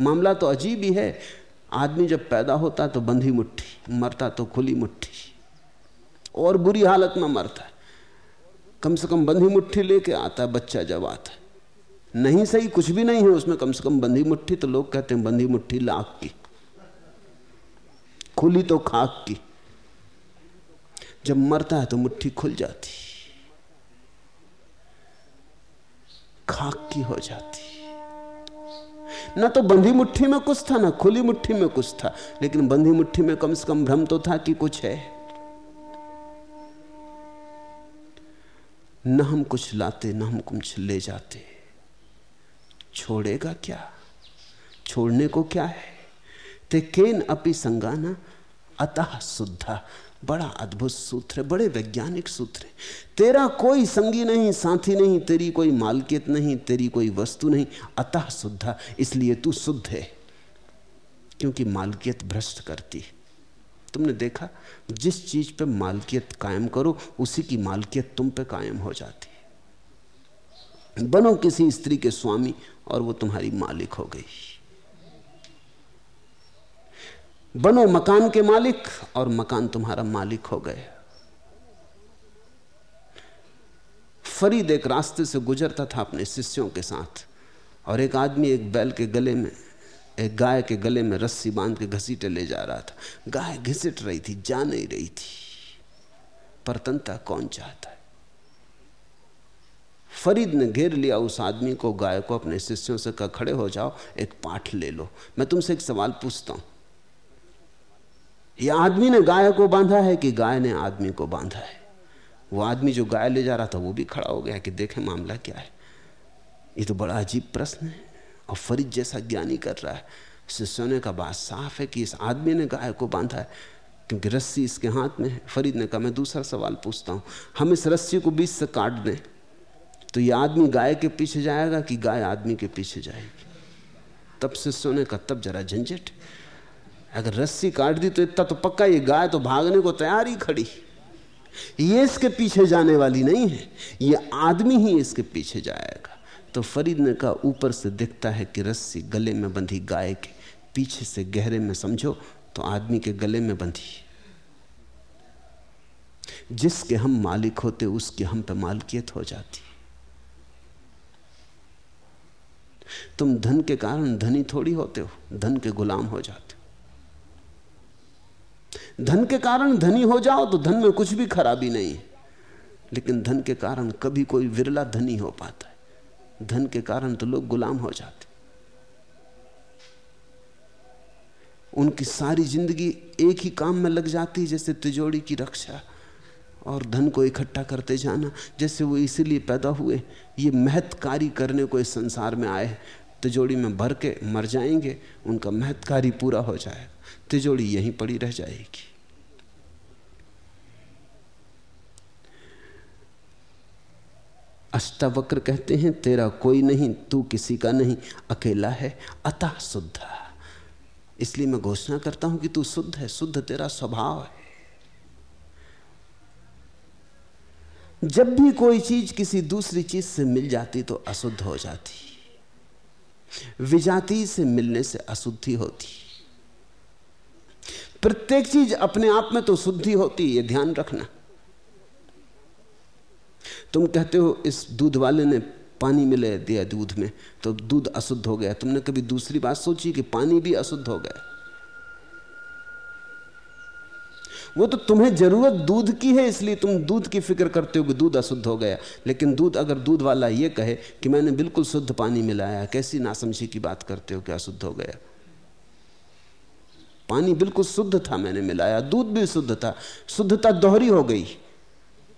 मामला तो अजीब ही है। आदमी जब पैदा होता तो बंधी मुट्ठी, मरता तो खुली मुट्ठी। और बुरी हालत में मरता कम से कम बंधी मुट्ठी लेके आता, बच्चा जब आता नहीं सही, कुछ भी नहीं है उसमें, कम से कम बंधी मुट्ठी तो लोग कहते हैं, बंधी मुट्ठी लाख की। खुली तो खाक की। जब मरता है तो मुट्ठी खुल जाती। खाक की हो जाती। ना तो बंधी मुट्ठी में कुछ था, ना खुली मुट्ठी में कुछ था, लेकिन बंधी मुट्ठी में कम से कम भ्रम तो था कि कुछ है। न हम कुछ लाते, न हम कुछ ले जाते। छोड़ेगा क्या? छोड़ने को क्या है? ते केन अपी संगाना अतः शुद्धा। बड़ा अद्भुत सूत्र है, बड़े वैज्ञानिक सूत्र है। तेरा कोई संगी नहीं, साथी नहीं, तेरी कोई मालकियत नहीं, तेरी कोई वस्तु नहीं, अतः शुद्धा। इसलिए तू शुद्ध है, क्योंकि मालकियत भ्रष्ट करती है। तुमने देखा, जिस चीज़ पे मालकियत कायम करो, उसी की मालकियत तुम पे कायम हो जाती है। बनो किसी स्त्री के स्वामी और वो तुम्हारी मालिक हो गई। बनो मकान के मालिक और मकान तुम्हारा मालिक हो गए। फरीद एक रास्ते से गुजरता था अपने शिष्यों के साथ और एक आदमी एक बैल के गले में, एक गाय के गले में रस्सी बाँध के घसीटे ले जा रहा था। गाय घिसट रही थी, जा नहीं रही थी। परतंता कौन चाहता है? फरीद ने घेर लिया उस आदमी को गाय को अपने शिष्यों से कहा, खड़े हो जाओ, एक पाठ ले लो। मैं तुमसे एक सवाल पूछता हूँ। यह आदमी ने गाय को बांधा है कि गाय ने आदमी को बांधा है? वो आदमी जो गाय ले जा रहा था, वो भी खड़ा हो गया कि देखे मामला क्या है। ये तो बड़ा अजीब प्रश्न है। और फरीद जैसा ज्ञानी कर रहा है। शिष्यों ने कहा, बात साफ़ है कि इस आदमी ने गाय को बांधा है, क्योंकि रस्सी इसके हाथ में है। फरीद ने कहा, मैं दूसरा सवाल पूछता हूँ। हम इस रस्सी को बीच से काट दें। तो ये आदमी गाय के पीछे जाएगा कि गाय आदमी के पीछे जाएगी। तब से सोने का तब जरा झंझट। अगर रस्सी काट दी तो इतना तो पक्का ये गाय तो भागने को तैयार ही खड़ी। ये इसके पीछे जाने वाली नहीं है, ये आदमी ही इसके पीछे जाएगा। तो फरीद ने कहा, ऊपर से दिखता है कि रस्सी गले में बंधी गाय के पीछे से गहरे में समझो तो आदमी के गले में बंधी। जिसके हम मालिक होते, उसकी हम पे मालकियत हो जाती। तुम धन के कारण धनी थोड़ी होते हो, धन के गुलाम हो जाते हो। धन के कारण धनी हो जाओ तो धन में कुछ भी खराबी नहीं है। लेकिन धन के कारण कभी कोई विरला धनी हो पाता है। धन के कारण तो लोग गुलाम हो जाते उनकी सारी ज़िंदगी एक ही काम में लग जाती है, जैसे तिजोड़ी की रक्षा। और धन को इकट्ठा करते जाना, जैसे वो इसीलिए पैदा हुए, ये महत कार्य करने को इस संसार में आए। तिजोड़ी में भर के मर जाएँगे, उनका महत कार्य पूरा हो जाएगा। तिजोड़ी यहीं पड़ी रह जाएगी। अष्टावक्र कहते हैं, तेरा कोई नहीं, तू किसी का नहीं, अकेला है, अतः शुद्ध। इसलिए मैं घोषणा करता हूँ कि तू शुद्ध है, शुद्ध तेरा स्वभाव है। जब भी कोई चीज़ किसी दूसरी चीज़ से मिल जाती तो अशुद्ध हो जाती। विजाति से मिलने से अशुद्धि होती। प्रत्येक चीज़ अपने आप में तो शुद्धि होती है ध्यान रखना। तुम कहते हो, इस दूध वाले ने पानी मिले दिया दूध में तो दूध अशुद्ध हो गया। तुमने कभी दूसरी बात सोची कि पानी भी अशुद्ध हो गया? वो तो तुम्हें ज़रूरत दूध की है, इसलिए तुम दूध की फ़िक्र करते हो कि दूध अशुद्ध हो गया। लेकिन दूध, अगर दूध वाला ये कहे कि मैंने बिल्कुल शुद्ध पानी मिलाया, कैसी नासमझी की बात करते हो कि अशुद्ध हो गया? पानी बिल्कुल शुद्ध था, मैंने मिलाया। दूध भी शुद्ध था। शुद्धता दोहरी हो गई।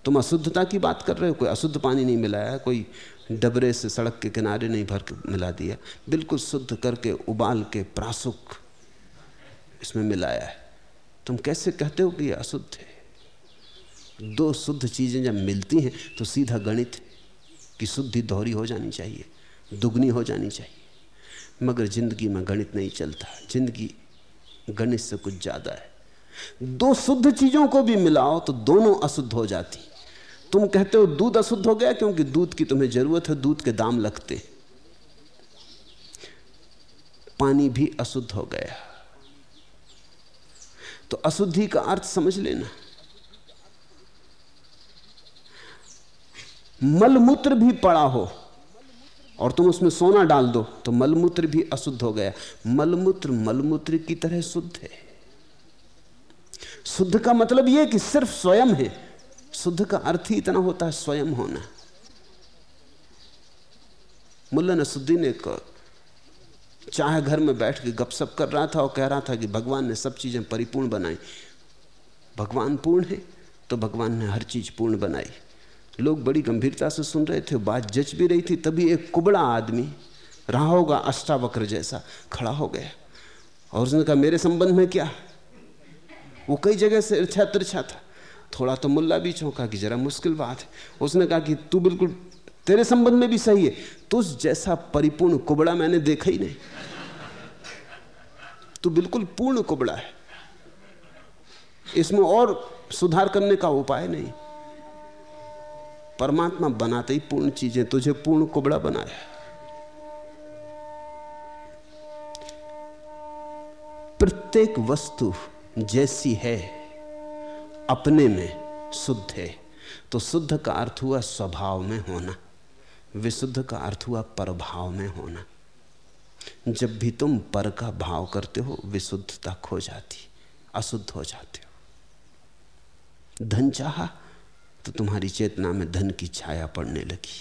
तुम अशुद्धता की बात कर रहे हो? कोई अशुद्ध पानी नहीं मिलाया, कोई डबरे से सड़क के किनारे नहीं भर मिला दिया। बिल्कुल शुद्ध करके उबाल के प्रासुक इसमें मिलाया है। तुम कैसे कहते हो कि अशुद्ध है? दो शुद्ध चीज़ें जब मिलती हैं तो सीधा गणित है कि शुद्धि दोहरी हो जानी चाहिए, दुगनी हो जानी चाहिए। मगर ज़िंदगी में गणित नहीं चलता। ज़िंदगी गणित से कुछ ज़्यादा है। दो शुद्ध चीज़ों को भी मिलाओ तो दोनों अशुद्ध हो जाती। तुम कहते हो दूध अशुद्ध हो गया क्योंकि दूध की तुम्हें ज़रूरत है, दूध के दाम लगते पानी भी अशुद्ध हो गया। तो अशुद्धि का अर्थ समझ लेना। मलमूत्र भी पड़ा हो और तुम उसमें सोना डाल दो तो मलमूत्र भी अशुद्ध हो गया। मलमूत्र मलमूत्र की तरह शुद्ध है। शुद्ध का मतलब यह कि सिर्फ़ स्वयं है। शुद्ध का अर्थ ही इतना होता है स्वयं होना। मुल्ला नसुद्दीन एक चाहे घर में बैठ के गपशप कर रहा था और कह रहा था कि भगवान ने सब चीज़ें परिपूर्ण बनाई। भगवान पूर्ण है तो भगवान ने हर चीज़ पूर्ण बनाई। लोग बड़ी गंभीरता से सुन रहे थे, बात जच भी रही थी, तभी एक कुबड़ा आदमी रहा होगा अष्टावक्र जैसा, खड़ा हो गया। और उसने कहा, मेरे संबंध में क्या? वो कई जगह से इर्छा तिरछा था। थोड़ा तो मुल्ला भी चौंका कि जरा मुश्किल बात है। उसने कहा कि, तू बिल्कुल तेरे संबंध में भी सही है। तुझ जैसा परिपूर्ण कुबड़ा मैंने देखा ही नहीं। तू बिल्कुल पूर्ण कुबड़ा है। इसमें और सुधार करने का उपाय नहीं। परमात्मा बनाते ही पूर्ण चीज़ें, तुझे पूर्ण कुबड़ा बनाया। प्रत्येक वस्तु जैसी है, अपने में शुद्ध है। तो शुद्ध का अर्थ हुआ स्वभाव में होना। विशुद्ध का अर्थ हुआ परभाव में होना। जब भी तुम पर का भाव करते हो, विशुद्धता खो जाती, अशुद्ध हो जाते हो। धन चाहा तो तुम्हारी चेतना में धन की छाया पड़ने लगी।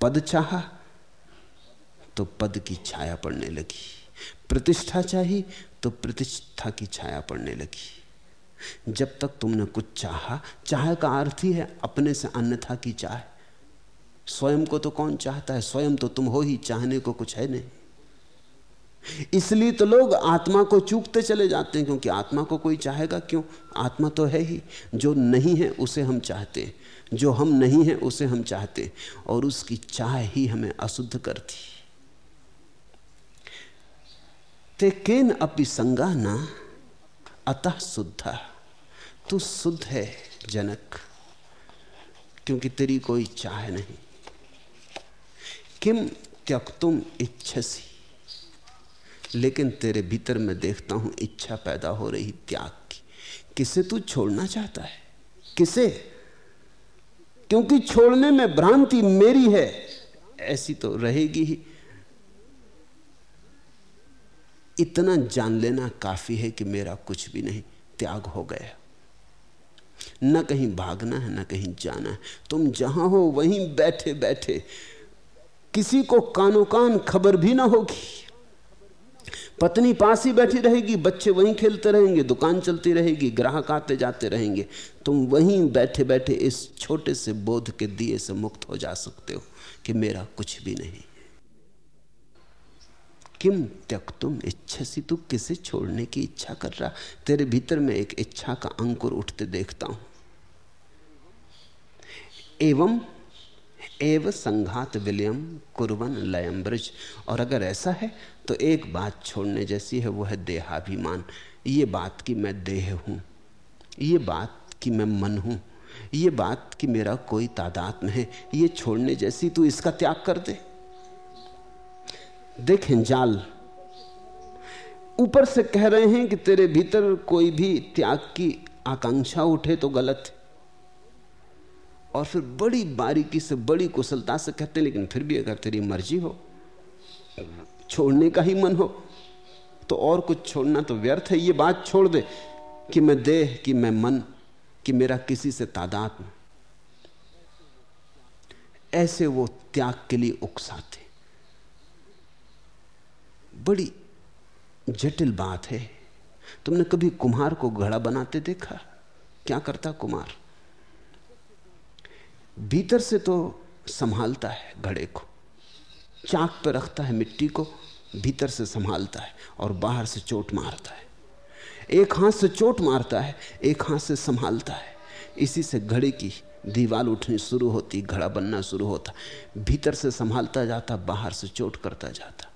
पद चाहा तो पद की छाया पड़ने लगी। प्रतिष्ठा चाहिए तो प्रतिष्ठा की छाया पड़ने लगी। जब तक तुमने कुछ चाहा, चाह का अर्थ ही है, अपने से अन्यथा की चाह स्वयं को तो कौन चाहता है? स्वयं तो तुम हो ही, चाहने को कुछ है नहीं। इसलिए तो लोग आत्मा को चूकते चले जाते हैं, क्योंकि आत्मा को कोई चाहेगा क्यों? आत्मा तो है ही। जो नहीं है, उसे हम चाहते हैं। जो हम नहीं है, उसे हम चाहते और उसकी चाह ही हमें अशुद्ध करती ते केन अपनी संगा ना, अतः शुद्धा। तू शुद्ध है, जनक, क्योंकि तेरी कोई चाह नहीं। किम त्यक तुम इच्छसी? लेकिन तेरे भीतर में देखता हूँ इच्छा पैदा हो रही त्याग की। किसे तू छोड़ना चाहता है? किसे? क्योंकि छोड़ने में भ्रांति मेरी है। ऐसी तो रहेगी ही। इतना जान लेना काफ़ी है कि मेरा कुछ भी नहीं, त्याग हो गया। न कहीं भागना है, न कहीं जाना है। तुम जहाँ हो, वहीं बैठे बैठे। किसी को कानो कान खबर भी ना होगी। पत्नी पास ही बैठी रहेगी, बच्चे वहीं खेलते रहेंगे, दुकान चलती रहेगी, ग्राहक आते जाते रहेंगे। तुम वहीं बैठे बैठे इस छोटे से बोध के दिए से मुक्त हो जा सकते हो कि मेरा कुछ भी नहीं। किम त्यक तुम इच्छा सी, तू किसे छोड़ने की इच्छा कर रहा? तेरे भीतर में एक इच्छा का अंकुर उठते देखता हूँ। एवं एव संघात विलियम कुरवन लयम ब्रज। और अगर ऐसा है तो एक बात छोड़ने जैसी है, वो है देहाभिमान। ये बात कि मैं देह हूँ, ये बात कि मैं मन हूँ, ये बात कि मेरा कोई तादात्म है, ये छोड़ने जैसी तू इसका त्याग कर दे। देखें जाल ऊपर से कह रहे हैं कि तेरे भीतर कोई भी त्याग की आकांक्षा उठे तो गलत है। और फिर बड़ी बारीकी से, बड़ी कुशलता से कहते हैं, लेकिन फिर भी अगर तेरी मर्ज़ी हो, छोड़ने का ही मन हो तो और कुछ छोड़ना तो व्यर्थ है। ये बात छोड़ दे कि मैं देह, कि मैं मन, कि मेरा किसी से तादात्म ऐसे वो त्याग के लिए उकसाते। बड़ी जटिल बात है। तुमने कभी कुम्हार को घड़ा बनाते देखा? क्या करता कुमार? भीतर से तो संभालता है घड़े को, चाक पर रखता है मिट्टी को, भीतर से संभालता है और बाहर से चोट मारता है। एक हाथ से चोट मारता है, एक हाथ से संभालता है। इसी से घड़े की दीवार उठनी शुरू होती, घड़ा बनना शुरू होता। भीतर से संभालता जाता, बाहर से चोट करता जाता।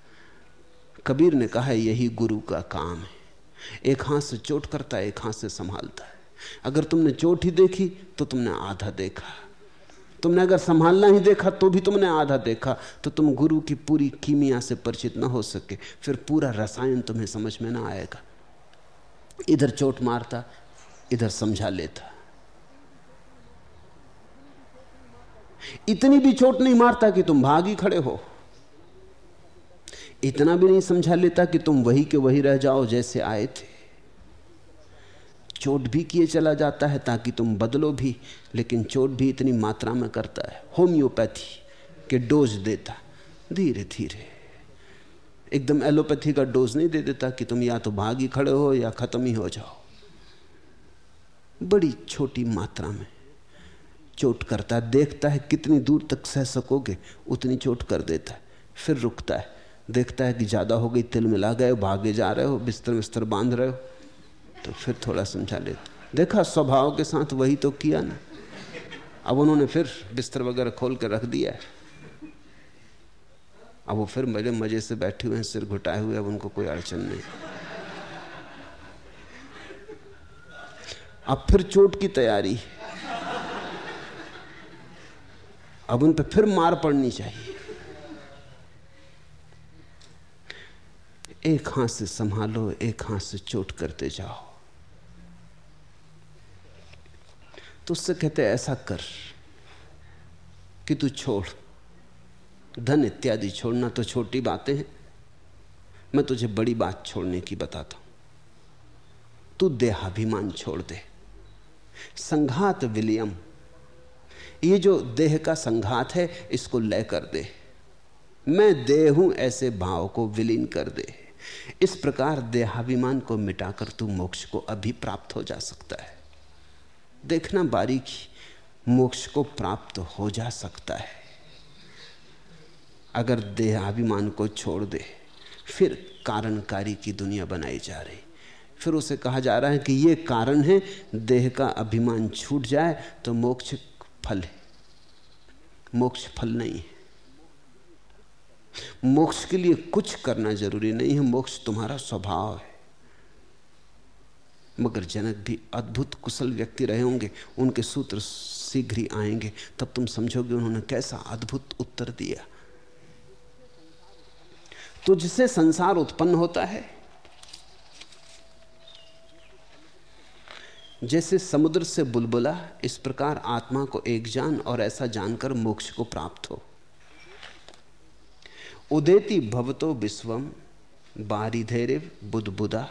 कबीर ने कहा है यही गुरु का काम है। एक हाथ से चोट करता है एक हाथ से संभालता है। अगर तुमने चोट ही देखी तो तुमने आधा देखा। तुमने अगर संभालना ही देखा तो भी तुमने आधा देखा तो तुम गुरु की पूरी कीमिया से परिचित ना हो सके, फिर पूरा रसायन तुम्हें समझ में ना आएगा। इधर चोट मारता, इधर समझा लेता। इतनी भी चोट नहीं मारता कि तुम भागी खड़े हो। इतना भी नहीं समझा लेता कि तुम वही के वही रह जाओ जैसे आए थे। चोट भी किए चला जाता है ताकि तुम बदलो भी, लेकिन चोट भी इतनी मात्रा में करता है। होम्योपैथी के डोज देता। धीरे धीरे। एकदम एलोपैथी का डोज नहीं दे देता कि तुम या तो भाग ही खड़े हो या खत्म ही हो जाओ। बड़ी छोटी मात्रा में चोट करता है। देखता है कितनी दूर तक सह सकोगे, उतनी चोट कर देता है। फिर रुकता है। देखता है कि ज़्यादा हो गई, तिल मिला गए, भागे जा रहे हो बिस्तर बिस्तर बाँध रहे हो। तो फिर थोड़ा समझा लेते देखा, स्वभाव के साथ वही तो किया ना। अब उन्होंने फिर बिस्तर वगैरह खोल कर रख दिया। है अब वो फिर बड़े मज़े से बैठे हुए हैं, सिर घुटाए हुए अब उनको कोई अड़चन नहीं। अब फिर चोट की तैयारी। अब उन पर फिर मार पड़नी चाहिए। एक हाथ से संभालो, एक हाथ से चोट करते जाओ। तो उससे कहते ऐसा कर कि तू छोड़। धन इत्यादि छोड़ना तो छोटी बातें हैं। मैं तुझे बड़ी बात छोड़ने की बताता हूँ। तू देहाभिमान छोड़ दे। संघात विलियम। ये जो देह का संघात है, इसको लय कर दे। मैं देह हूँ ऐसे भाव को विलीन कर दे। इस प्रकार देहाभिमान को मिटाकर तू मोक्ष को अभी प्राप्त हो जा सकता है। देखना बारीकी, मोक्ष को प्राप्त हो जा सकता है। अगर देहाभिमान को छोड़ दे, फिर कारणकारी की दुनिया बनाई जा रही। फिर उसे कहा जा रहा है कि यह कारण है, देह का अभिमान छूट जाए तो मोक्ष फल है। मोक्ष फल नहीं है। मोक्ष के लिए कुछ करना ज़रूरी नहीं है, मोक्ष तुम्हारा स्वभाव है। मगर जनक भी अद्भुत कुशल व्यक्ति रहे होंगे, उनके सूत्र शीघ्र ही आएँगे। तब तुम समझोगे उन्होंने कैसा अद्भुत उत्तर दिया। तुझसे संसार उत्पन्न होता है, जैसे समुद्र से बुलबुला, इस प्रकार आत्मा को एक जान और ऐसा जानकर मोक्ष को प्राप्त हो। उदेति भवतो विश्वम बारिधैर्य बुदबुदा,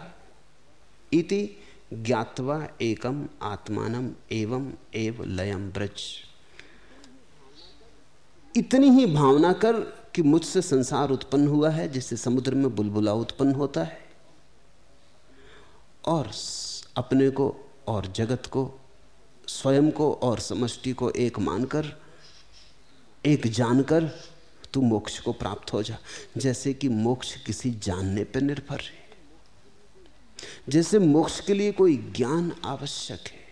इति ज्ञातवा एकम आत्मानम एवं एव लयम ब्रज इतनी ही भावना कर कि मुझसे संसार उत्पन्न हुआ है, जिससे समुद्र में बुलबुला उत्पन्न होता है। और अपने को और जगत को, स्वयं को और समष्टि को एक मानकर, एक जानकर तू मोक्ष को प्राप्त हो जा। जैसे कि मोक्ष किसी जानने पर निर्भर है। जैसे मोक्ष के लिए कोई ज्ञान आवश्यक है।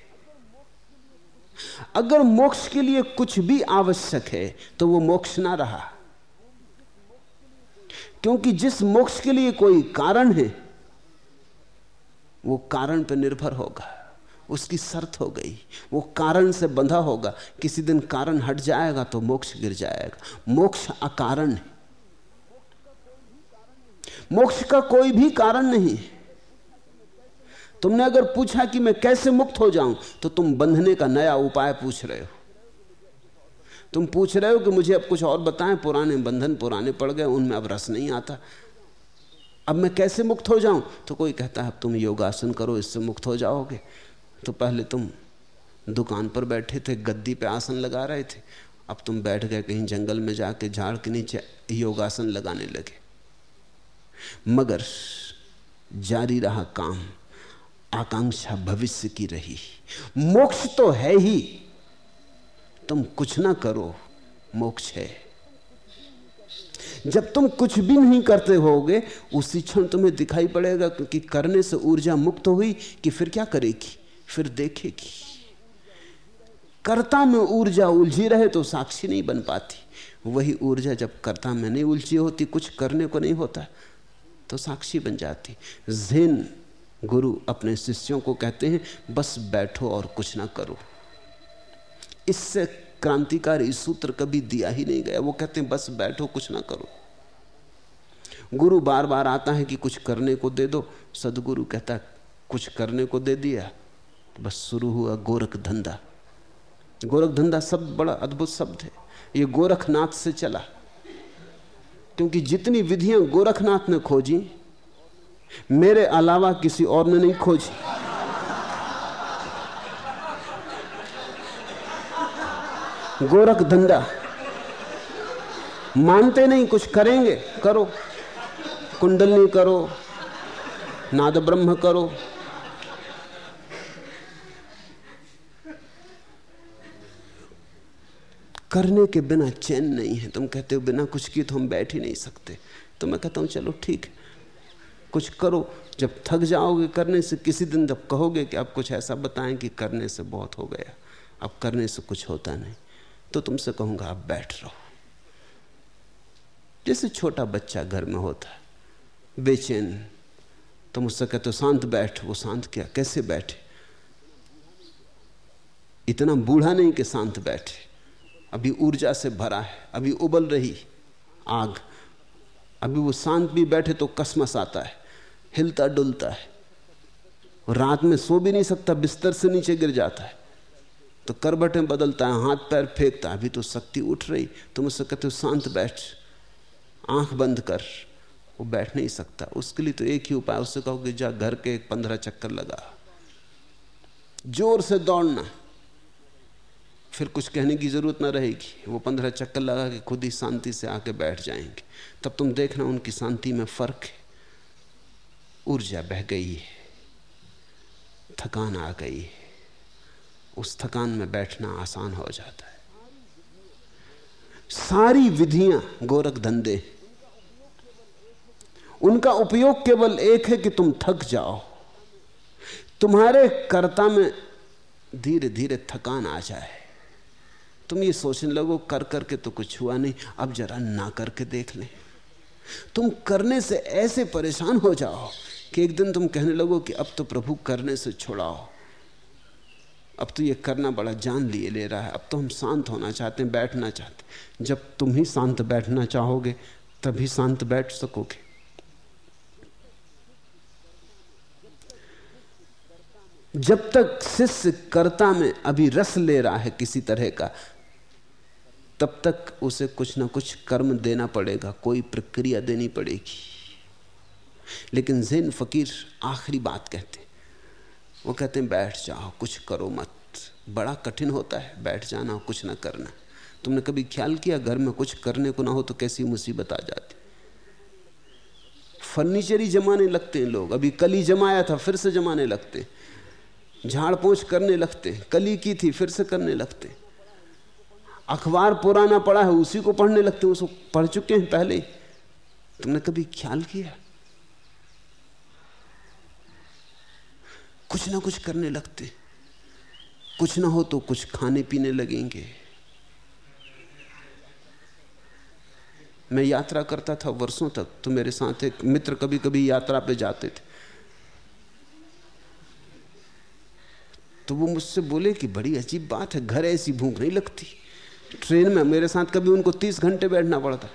अगर मोक्ष के लिए कुछ भी आवश्यक है तो वो मोक्ष ना रहा। क्योंकि जिस मोक्ष के लिए कोई कारण है, वो कारण पर निर्भर होगा। उसकी शर्त हो गई। वो कारण से बंधा होगा। किसी दिन कारण हट जाएगा तो मोक्ष गिर जाएगा। मोक्ष अकारण है। मोक्ष का कोई भी कारण नहीं तुमने अगर पूछा कि मैं कैसे मुक्त हो जाऊँ तो तुम बंधने का नया उपाय पूछ रहे हो। तुम पूछ रहे हो कि मुझे अब कुछ और बताएँ, पुराने बंधन पुराने पड़ गए, उनमें अब रस नहीं आता। अब मैं कैसे मुक्त हो जाऊँ? तो कोई कहता है, अब तुम योगासन करो, इससे मुक्त हो जाओगे। तो पहले तुम दुकान पर बैठे थे, गद्दी पे आसन लगा रहे थे। अब तुम बैठ गए, कहीं जंगल में जाके झाड़ के नीचे योगासन लगाने लगे। मगर जारी रहा काम। आकांक्षा भविष्य की रही। मोक्ष तो है ही। तुम कुछ ना करो, मोक्ष है। जब तुम कुछ भी नहीं करते होगे, उसी क्षण तुम्हें दिखाई पड़ेगा कि करने से ऊर्जा मुक्त हुई कि फिर क्या करेगी? फिर देखेगी। कर्ता में ऊर्जा उलझी रहे तो साक्षी नहीं बन पाती। वही ऊर्जा जब कर्ता में नहीं उलझी होती, कुछ करने को नहीं होता तो साक्षी बन जाती। जेन गुरु अपने शिष्यों को कहते हैं, बस बैठो और कुछ ना करो। इससे क्रांतिकारी सूत्र कभी दिया ही नहीं गया। वो कहते हैं, बस बैठो, कुछ ना करो। गुरु बार बार आता है कि कुछ करने को दे दो। सदगुरु कहता कुछ करने को दे दिया, बस शुरू हुआ गोरख धंधा। गोरख धंधा शब्द बड़ा अद्भुत शब्द है। ये गोरखनाथ से चला। क्योंकि जितनी विधियाँ गोरखनाथ ने खोजी मेरे अलावा किसी और ने नहीं खोजी। गोरख धंधा। मानते नहीं, कुछ करेंगे, करो। कुंडलनी करो, नाद ब्रह्म करो। करने के बिना चैन नहीं है। तुम कहते हो, बिना कुछ किए तो हम बैठ ही नहीं सकते। तो मैं कहता हूँ, चलो ठीक कुछ करो। जब थक जाओगे करने से, किसी दिन जब कहोगे कि आप कुछ ऐसा बताएँ कि करने से बहुत हो गया। अब करने से कुछ होता नहीं। तो तुमसे कहूँगा, आप बैठ रहो। जैसे छोटा बच्चा घर में होता है, बेचैन तो मुझसे कहते हो, शांत बैठ। वो शांत क्या, कैसे बैठे? इतना बूढ़ा नहीं कि शांत बैठे। अभी ऊर्जा से भरा है, अभी उबल रही आग। अभी वो शांत भी बैठे तो कसमस आता है। हिलता डुलता है। रात में सो भी नहीं सकता, बिस्तर से नीचे गिर जाता है। तो करबटें बदलता है, हाथ पैर फेंकता है, अभी तो शक्ति उठ रही। तुम उससे कहते हो, शांत बैठ, आँख बंद कर। वो बैठ नहीं सकता। उसके लिए तो एक ही उपाय, उससे कहो कि जा घर के एक पंद्रह चक्कर लगा। ज़ोर से दौड़ना। फिर कुछ कहने की ज़रूरत ना रहेगी। वो पंद्रह चक्कर लगा के खुद ही शांति से आके बैठ जाएँगे। तब तुम देखना उनकी शांति में फ़र्क है। ऊर्जा बह गई है, थकान आ गई है। उस थकान में बैठना आसान हो जाता है। सारी विधियाँ गोरख धंधे उनका उपयोग केवल एक है कि तुम थक जाओ। तुम्हारे कर्ता में धीरे धीरे थकान आ जाए। तुम ये सोचने लगो, कर करके तो कुछ हुआ नहीं, अब जरा ना करके देख लें। तुम करने से ऐसे परेशान हो जाओ कि एक दिन तुम कहने लगो कि अब तो प्रभु करने से छुड़ाओ अब तो ये करना बड़ा जान लिए ले रहा है। अब तो हम शांत होना चाहते हैं, बैठना चाहते जब तुम ही शांत बैठना चाहोगे, तभी शांत बैठ सकोगे। जब तक शिष्य कर्ता में अभी रस ले रहा है किसी तरह का, तब तक उसे कुछ ना कुछ कर्म देना पड़ेगा, कोई प्रक्रिया देनी पड़ेगी। लेकिन जैन फकीर आखिरी बात कहते वो कहते हैं, बैठ जाओ, कुछ करो मत। बड़ा कठिन होता है, बैठ जाना, कुछ ना करना। तुमने कभी ख्याल किया, घर में कुछ करने को ना हो तो कैसी मुसीबत आ जाती? फर्नीचर ही जमाने लगते हैं लोग। अभी कली जमाया था, फिर से जमाने लगते झाड़ पोछ करने लगते कली की थी, फिर से करने लगते अखबार पुराना पड़ा है, उसी को पढ़ने लगते उसको पढ़ चुके हैं पहले तुमने कभी ख्याल किया? कुछ ना कुछ करने लगते। कुछ ना हो तो कुछ खाने पीने लगेंगे। मैं यात्रा करता था वर्षों तक तो मेरे साथ एक मित्र कभी कभी यात्रा पे जाते थे। तो वो मुझसे बोले कि, बड़ी अजीब बात है, घर ऐसी भूख नहीं लगती। ट्रेन में मेरे साथ कभी उनको तीस घंटे बैठना पड़ता।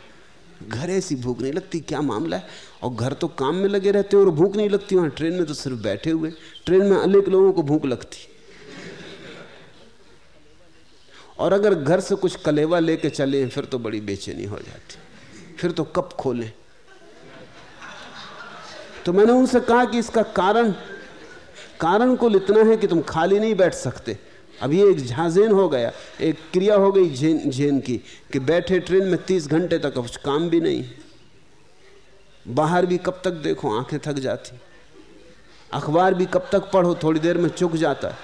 घर ऐसी भूख नहीं लगती, क्या मामला है? और घर तो काम में लगे रहते हैं और भूख नहीं लगती, वहाँ ट्रेन में तो सिर्फ़ बैठे हुए। ट्रेन में अनेक लोगों को भूख लगती। और अगर घर से कुछ कलेवा लेके चले, फिर तो बड़ी बेचैनी हो जाती। फिर तो कब खोलें। तो मैंने उनसे कहा कि इसका कारण कारण कुल इतना है कि तुम खाली नहीं बैठ सकते। अब ये एक झाजेन हो गया, एक क्रिया हो गई जेन जेन की कि बैठे ट्रेन में तीस घंटे तक कुछ काम भी नहीं बाहर भी कब तक देखो, आँखें थक जाती। अखबार भी कब तक पढ़ो, थोड़ी देर में चुक जाता। है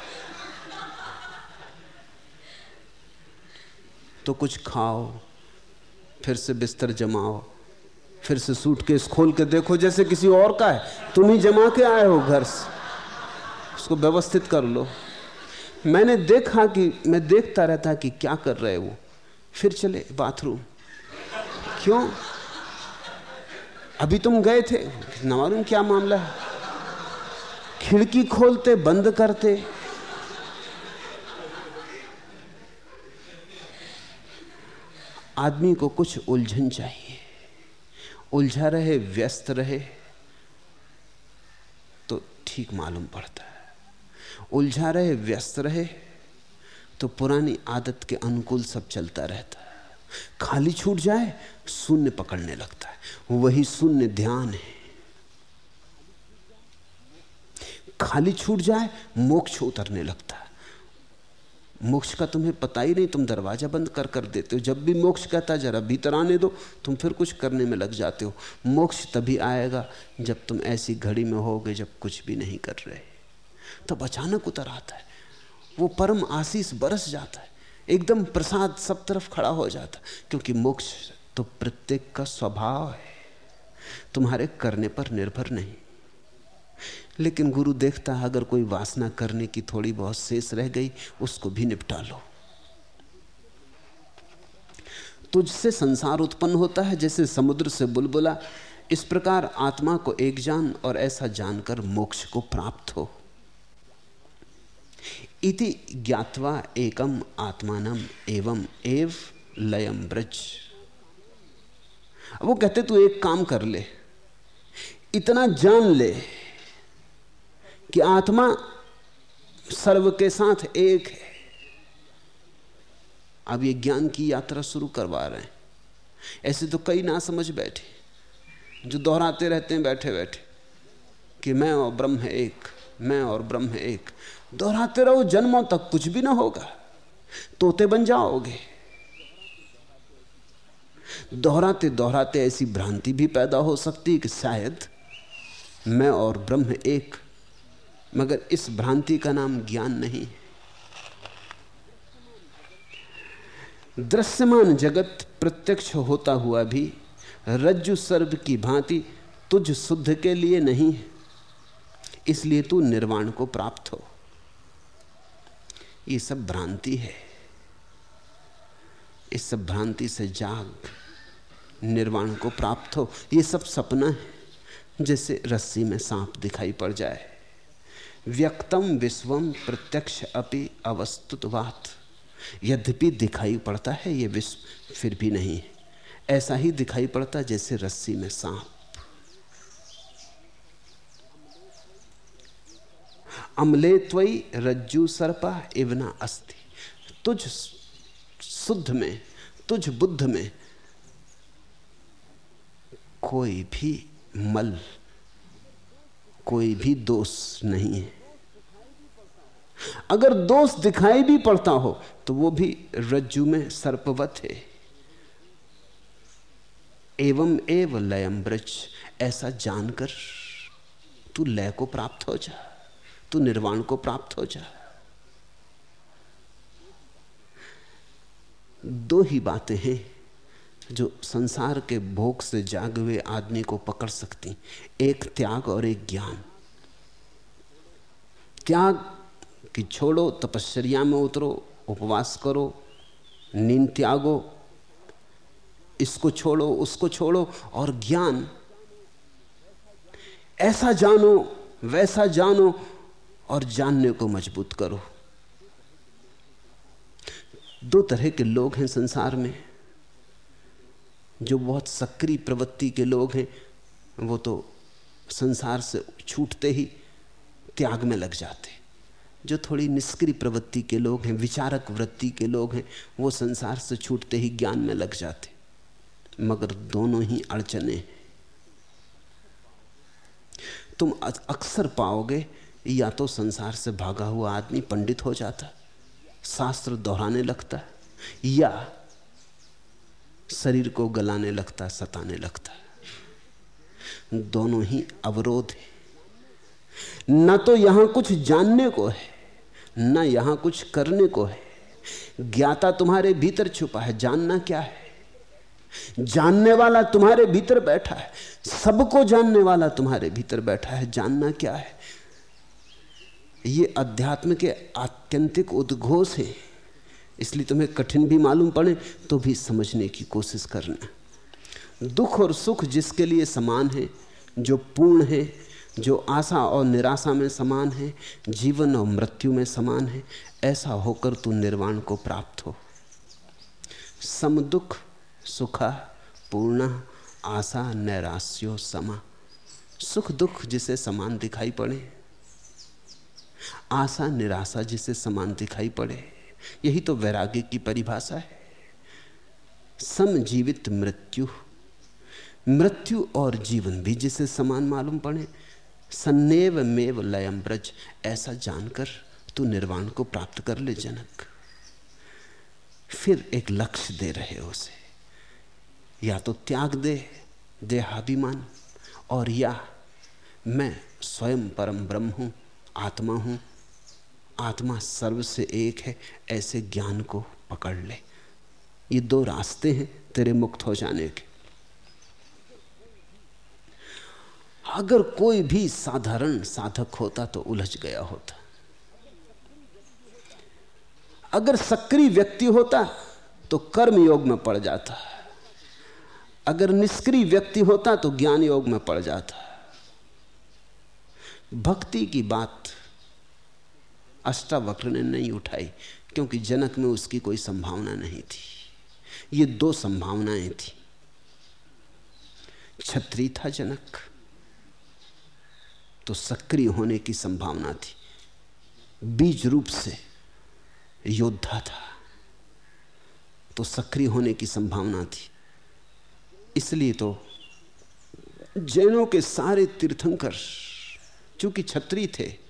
तो कुछ खाओ, फिर से बिस्तर जमाओ, फिर से सूट सूटकेस खोल के देखो, जैसे किसी और का है। तुम ही जमा के आए हो घर से। उसको व्यवस्थित कर लो। मैंने देखा कि, मैं देखता रहता कि क्या कर रहे वो। फिर चले बाथरूम। क्यों? अभी तुम गए थे? न क्या मामला है। खिड़की खोलते, बंद करते। आदमी को कुछ उलझन चाहिए। उलझा रहे, व्यस्त रहे तो ठीक मालूम पड़ता है। उलझा रहे, व्यस्त रहे तो पुरानी आदत के अनुकूल सब चलता रहता है। खाली छूट जाए, शून्य पकड़ने लगता है। वही शून्य ध्यान है। खाली छूट जाए, मोक्ष उतरने लगता है। मोक्ष का तुम्हें पता ही नहीं, तुम दरवाज़ा बंद कर कर देते हो। जब भी मोक्ष कहता जरा भीतर आने दो, तुम फिर कुछ करने में लग जाते हो। मोक्ष तभी आएगा जब तुम ऐसी घड़ी में होगे जब कुछ भी नहीं कर रहे। तब अचानक उतर आता है। वो परम आशीष बरस जाता है। एकदम प्रसाद सब तरफ़ खड़ा हो जाता है। क्योंकि मोक्ष तो प्रत्येक का स्वभाव है। तुम्हारे करने पर निर्भर नहीं। लेकिन गुरु देखता है, अगर कोई वासना करने की थोड़ी बहुत शेष रह गई, उसको भी निपटा लो। तुझसे संसार उत्पन्न होता है, जैसे समुद्र से बुलबुला। इस प्रकार आत्मा को एक जान और ऐसा जानकर मोक्ष को प्राप्त हो। इति ज्ञातवा एकम आत्मानम एवं एव लयम ब्रज वो कहते, तू एक काम कर ले। इतना जान ले कि आत्मा सर्व के साथ एक है। अब ये ज्ञान की यात्रा शुरू करवा रहे हैं। ऐसे तो कई ना समझ बैठे, जो दोहराते रहते हैं बैठे बैठे कि मैं और ब्रह्म है एक, मैं और ब्रह्म है एक। दोहराते रहो, जन्मों तक कुछ भी ना होगा। तोते बन जाओगे। दोहराते दोहराते ऐसी भ्रांति भी पैदा हो सकती कि शायद मैं और ब्रह्म एक, मगर इस भ्रांति का नाम ज्ञान नहीं दृश्यमान जगत प्रत्यक्ष होता हुआ भी रज्जु सर्व की भांति तुझ शुद्ध के लिए नहीं है, इसलिए तू निर्वाण को प्राप्त हो। ये सब भ्रांति है। इस सब भ्रांति से जाग, निर्वाण को प्राप्त हो, ये सब सपना है, जैसे रस्सी में सांप दिखाई पड़ जाए। व्यक्तम विश्वम प्रत्यक्ष अपि अवस्तुतवात। यद्यपि दिखाई पड़ता है ये विश्व, फिर भी नहीं। है ऐसा ही दिखाई पड़ता जैसे रस्सी में सांप। अमले त्वई रज्जु सर्पा इवना अस्थि तुझ शुद्ध में, तुझ बुद्ध में कोई भी मल, कोई भी दोष नहीं है। अगर दोष दिखाई भी पड़ता हो तो वो भी रज्जु में सर्पवत है। एवं एव लयम ब्रज, ऐसा जानकर तू लय को प्राप्त हो जा। तू निर्वाण को प्राप्त हो जा। दो ही बातें हैं जो संसार के भोग से जागे हुए आदमी को पकड़ सकती एक त्याग और एक ज्ञान। त्याग कि छोड़ो तपश्चर्या में उतरो, उपवास करो, नींद त्यागो, इसको छोड़ो, उसको छोड़ो और ज्ञान। ऐसा जानो, वैसा जानो और जानने को मज़बूत करो। दो तरह के लोग हैं संसार में। जो बहुत सक्रिय प्रवृत्ति के लोग हैं, वो तो संसार से छूटते ही त्याग में लग जाते। जो थोड़ी निष्क्रिय प्रवृत्ति के लोग हैं, विचारक वृत्ति के लोग हैं, वो संसार से छूटते ही ज्ञान में लग जाते। मगर दोनों ही अड़चने तुम अक्सर पाओगे या तो संसार से भागा हुआ आदमी पंडित हो जाता शास्त्र दोहराने लगता या शरीर को गलाने लगता सताने लगता दोनों ही अवरोध है। न तो यहाँ कुछ जानने को है, न यहाँ कुछ करने को है। ज्ञाता तुम्हारे भीतर छुपा है, जानना क्या है? जानने वाला तुम्हारे भीतर बैठा है, सबको जानने वाला तुम्हारे भीतर बैठा है, जानना क्या है? ये अध्यात्म के आत्यंतिक उद्घोष हैं। इसलिए तुम्हें कठिन भी मालूम पड़े तो भी समझने की कोशिश करना। दुख और सुख जिसके लिए समान है, जो पूर्ण है, जो आशा और निराशा में समान है, जीवन और मृत्यु में समान है, ऐसा होकर तू निर्वाण को प्राप्त हो। सम दुख, सुखा, पूर्ण, आशा, नैराश्यो, समा। सुख दुख जिसे समान दिखाई पड़े आशा निराशा जिसे समान दिखाई पड़े, यही तो वैराग्य की परिभाषा है। समजीवित मृत्यु मृत्यु और जीवन भी जिसे समान मालूम पड़े, सन्नेव मेव लयम ब्रज, ऐसा जानकर तू निर्वाण को प्राप्त कर ले जनक। फिर एक लक्ष्य दे रहे हो उसे, या तो त्याग दे, देहाभिमान, और या मैं स्वयं परम ब्रह्म हूँ, आत्मा हूँ आत्मा सर्व से एक है, ऐसे ज्ञान को पकड़ ले। ये दो रास्ते हैं तेरे मुक्त हो जाने के। अगर कोई भी साधारण साधक होता तो उलझ गया होता। अगर सक्रिय व्यक्ति होता तो कर्म योग में पड़ जाता। अगर निष्क्रिय व्यक्ति होता तो ज्ञान योग में पड़ जाता। भक्ति की बात अष्टावक्र ने नहीं उठाई, क्योंकि जनक में उसकी कोई संभावना नहीं थी। ये दो संभावनाएँ थी। छत्री था जनक तो सक्रिय होने की संभावना थी। बीज रूप से योद्धा था तो सक्रिय होने की संभावना थी। इसलिए तो जैनों के सारे तीर्थंकर, चूँकि छत्री थे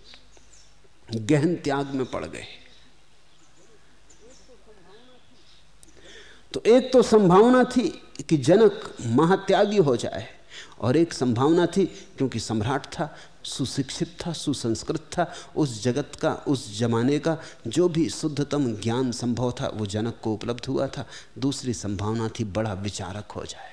गहन त्याग में पड़ गए। तो एक तो संभावना थी कि जनक महात्यागी हो जाए और एक संभावना थी क्योंकि सम्राट था, सुशिक्षित था, सुसंस्कृत था, उस जगत का, उस जमाने का जो भी शुद्धतम ज्ञान संभव था वो जनक को उपलब्ध हुआ था। दूसरी संभावना थी बड़ा विचारक हो जाए।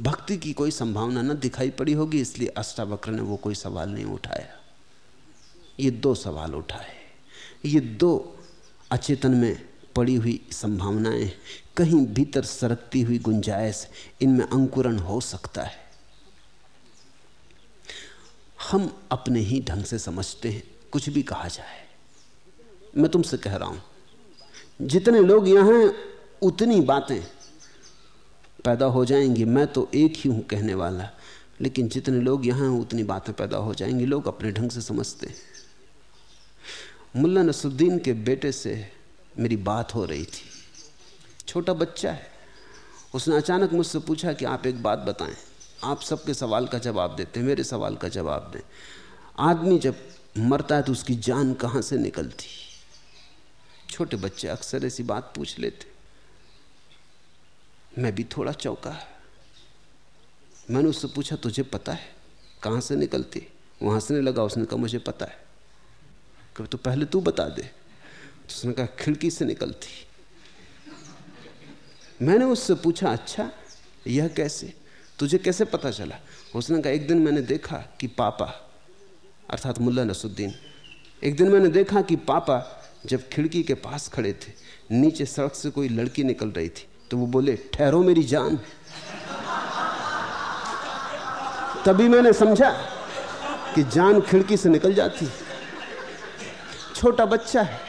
भक्ति की कोई संभावना न दिखाई पड़ी होगी, इसलिए अष्टावक्र ने वो कोई सवाल नहीं उठाया। ये दो सवाल उठाए। ये दो अचेतन में पड़ी हुई संभावनाएँ, कहीं भीतर सरकती हुई गुंजाइश, इनमें अंकुरण हो सकता है। हम अपने ही ढंग से समझते हैं, कुछ भी कहा जाए। मैं तुमसे कह रहा हूँ, जितने लोग यहाँ हैं, उतनी बातें पैदा हो जाएँगी। मैं तो एक ही हूँ कहने वाला, लेकिन जितने लोग यहाँ हैं, उतनी बातें पैदा हो जाएँगी। लोग अपने ढंग से समझते हैं। मुल्ला नसुद्दीन के बेटे से मेरी बात हो रही थी। छोटा बच्चा है। उसने अचानक मुझसे पूछा कि आप एक बात बताएँ। आप सबके सवाल का जवाब देते हैं मेरे सवाल का जवाब दें। आदमी जब मरता है तो उसकी जान कहाँ से निकलती? छोटे बच्चे अक्सर ऐसी बात पूछ लेते। मैं भी थोड़ा चौका। मैंने उससे पूछा, तुझे पता है कहाँ से निकलती? वो हंसने लगा, उसने कहा, मुझे पता है। कभी तो पहले तू बता दे। तो उसने कहा, खिड़की से निकलती। मैंने उससे पूछा अच्छा यह कैसे? तुझे कैसे पता चला? उसने कहा, एक दिन मैंने देखा कि पापा, अर्थात मुल्ला नसुद्दीन एक दिन मैंने देखा कि पापा जब खिड़की के पास खड़े थे, नीचे सड़क से कोई लड़की निकल रही थी तो वो बोले, ठहरो मेरी जान। तभी मैंने समझा कि जान खिड़की से निकल जाती। छोटा बच्चा है।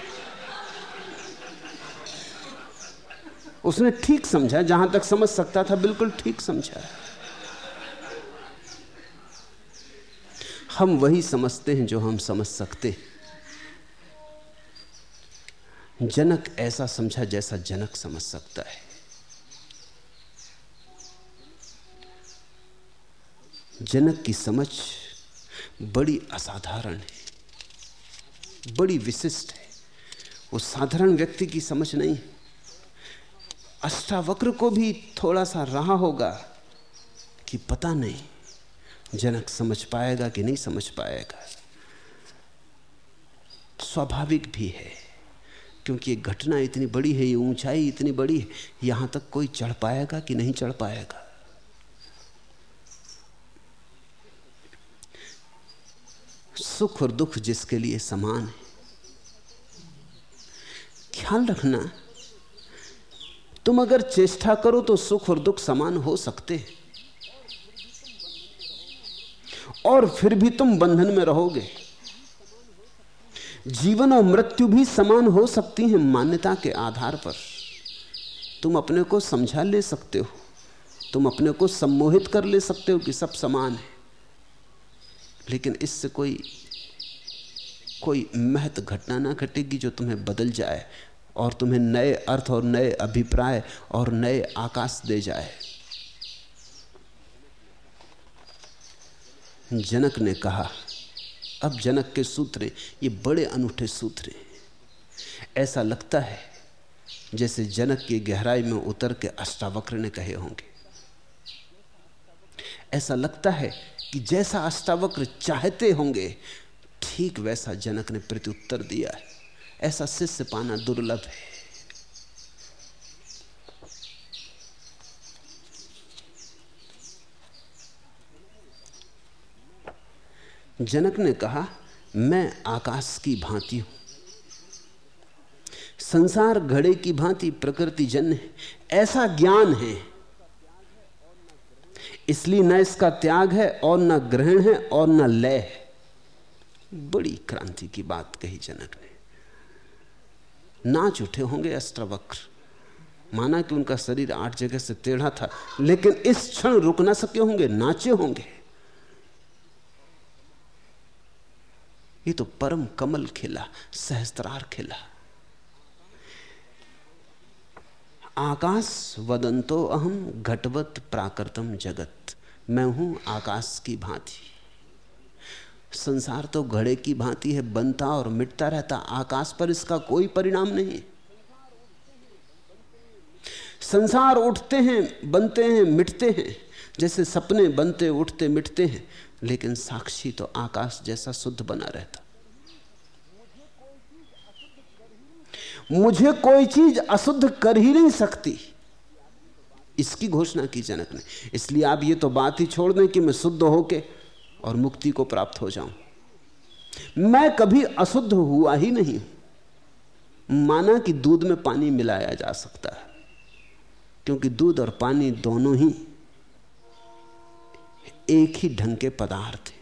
उसने ठीक समझा, जहाँ तक समझ सकता था, बिल्कुल ठीक समझा। हम वही समझते हैं जो हम समझ सकते हैं। जनक ऐसा समझा जैसा जनक समझ सकता है। जनक की समझ बड़ी असाधारण है। बड़ी विशिष्ट है। वो साधारण व्यक्ति की समझ नहीं अष्टावक्र को भी थोड़ा सा रहा होगा कि पता नहीं, जनक समझ पाएगा कि नहीं समझ पाएगा। स्वाभाविक भी है, क्योंकि ये घटना इतनी बड़ी है, ये ऊंचाई इतनी बड़ी है, यहाँ तक कोई चढ़ पाएगा कि नहीं चढ़ पाएगा? सुख और दुख जिसके लिए समान है। ख्याल रखना, तुम अगर चेष्टा करो तो सुख और दुख समान हो सकते हैं। और फिर भी तुम बंधन में रहोगे। जीवन और मृत्यु भी समान हो सकती हैं मान्यता के आधार पर। तुम अपने को समझा ले सकते हो, तुम अपने को सम्मोहित कर ले सकते हो कि सब समान है। लेकिन इससे कोई कोई महत्व घटना ना घटेगी जो तुम्हें बदल जाए और तुम्हें नए अर्थ और नए अभिप्राय और नए आकाश दे जाए। जनक ने कहा, अब जनक के सूत्र, ये बड़े अनूठे सूत्र ऐसा लगता है जैसे जनक की गहराई में उतर के अष्टावक्र ने कहे होंगे। ऐसा लगता है कि जैसा अष्टावक्र चाहते होंगे, ठीक वैसा जनक ने प्रत्युत्तर दिया है। ऐसा शिष्य पाना दुर्लभ है। जनक ने कहा, मैं आकाश की भांति हूँ। संसार घड़े की भांति प्रकृति जन्य है। ऐसा ज्ञान है इसलिए न इसका त्याग है और न ग्रहण है और न लय है। बड़ी क्रांति की बात कही जनक ने। नाच उठे होंगे अस्त्रवक्र। माना कि उनका शरीर आठ जगह से टेढ़ा था, लेकिन इस क्षण रुक ना सके होंगे, नाचे होंगे। ये तो परम कमल खिला, सहस्त्रार खिला। आकाश वदंतो अहम घटवत प्राकृतम जगत। मैं हूँ आकाश की भांति। संसार तो घड़े की भांति है, बनता और मिटता रहता। आकाश पर इसका कोई परिणाम नहीं। संसार उठते हैं, बनते हैं, मिटते हैं। जैसे सपने बनते, उठते, मिटते हैं। लेकिन साक्षी तो आकाश जैसा शुद्ध बना रहता। मुझे कोई चीज़ अशुद्ध कर ही नहीं सकती। इसकी घोषणा की जनक ने। इसलिए आप ये तो बात ही छोड़ दें कि मैं शुद्ध होके और मुक्ति को प्राप्त हो जाऊँ। मैं कभी अशुद्ध हुआ ही नहीं। माना कि दूध में पानी मिलाया जा सकता है, क्योंकि दूध और पानी दोनों ही एक ही ढंग के पदार्थ हैं।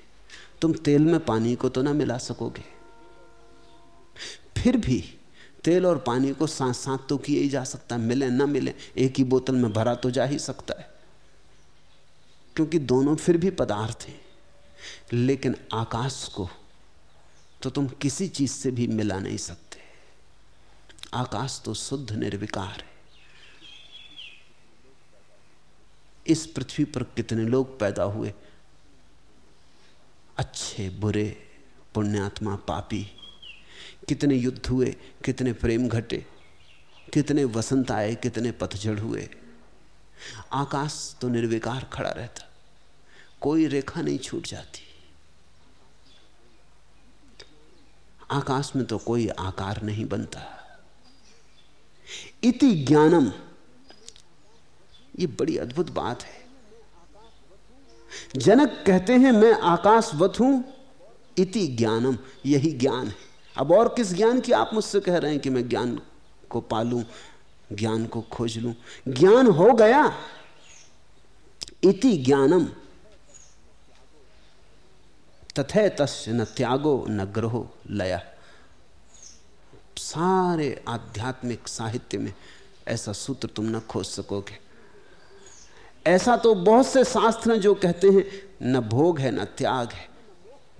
तुम तेल में पानी को तो ना मिला सकोगे। फिर भी तेल और पानी को साथ साथ तो किया ही जा सकता है। मिले ना मिले, एक ही बोतल में भरा तो जा ही सकता है। क्योंकि दोनों फिर भी पदार्थ हैं। लेकिन आकाश को तो तुम किसी चीज़ से भी मिला नहीं सकते। आकाश तो शुद्ध निर्विकार है। इस पृथ्वी पर कितने लोग पैदा हुए? अच्छे, बुरे, पुण्यात्मा, पापी कितने युद्ध हुए, कितने प्रेम घटे, कितने वसंत आए, कितने पतझड़ हुए। आकाश तो निर्विकार खड़ा रहता, कोई रेखा नहीं छूट जाती। आकाश में तो कोई आकार नहीं बनता। इति ज्ञानम, ये बड़ी अद्भुत बात है। जनक कहते हैं, मैं आकाशवत हूँ, इति ज्ञानम, यही ज्ञान है। अब और किस ज्ञान की आप मुझसे कह रहे हैं कि मैं ज्ञान को पालूं, ज्ञान को खोज लूँ? ज्ञान हो गया। इति ज्ञानम। तथे तस् न त्यागो, न ग्रहो लया। सारे आध्यात्मिक साहित्य में ऐसा सूत्र तुम न खोज सकोगे। ऐसा तो बहुत से शास्त्र जो कहते हैं, न भोग है, न त्याग है।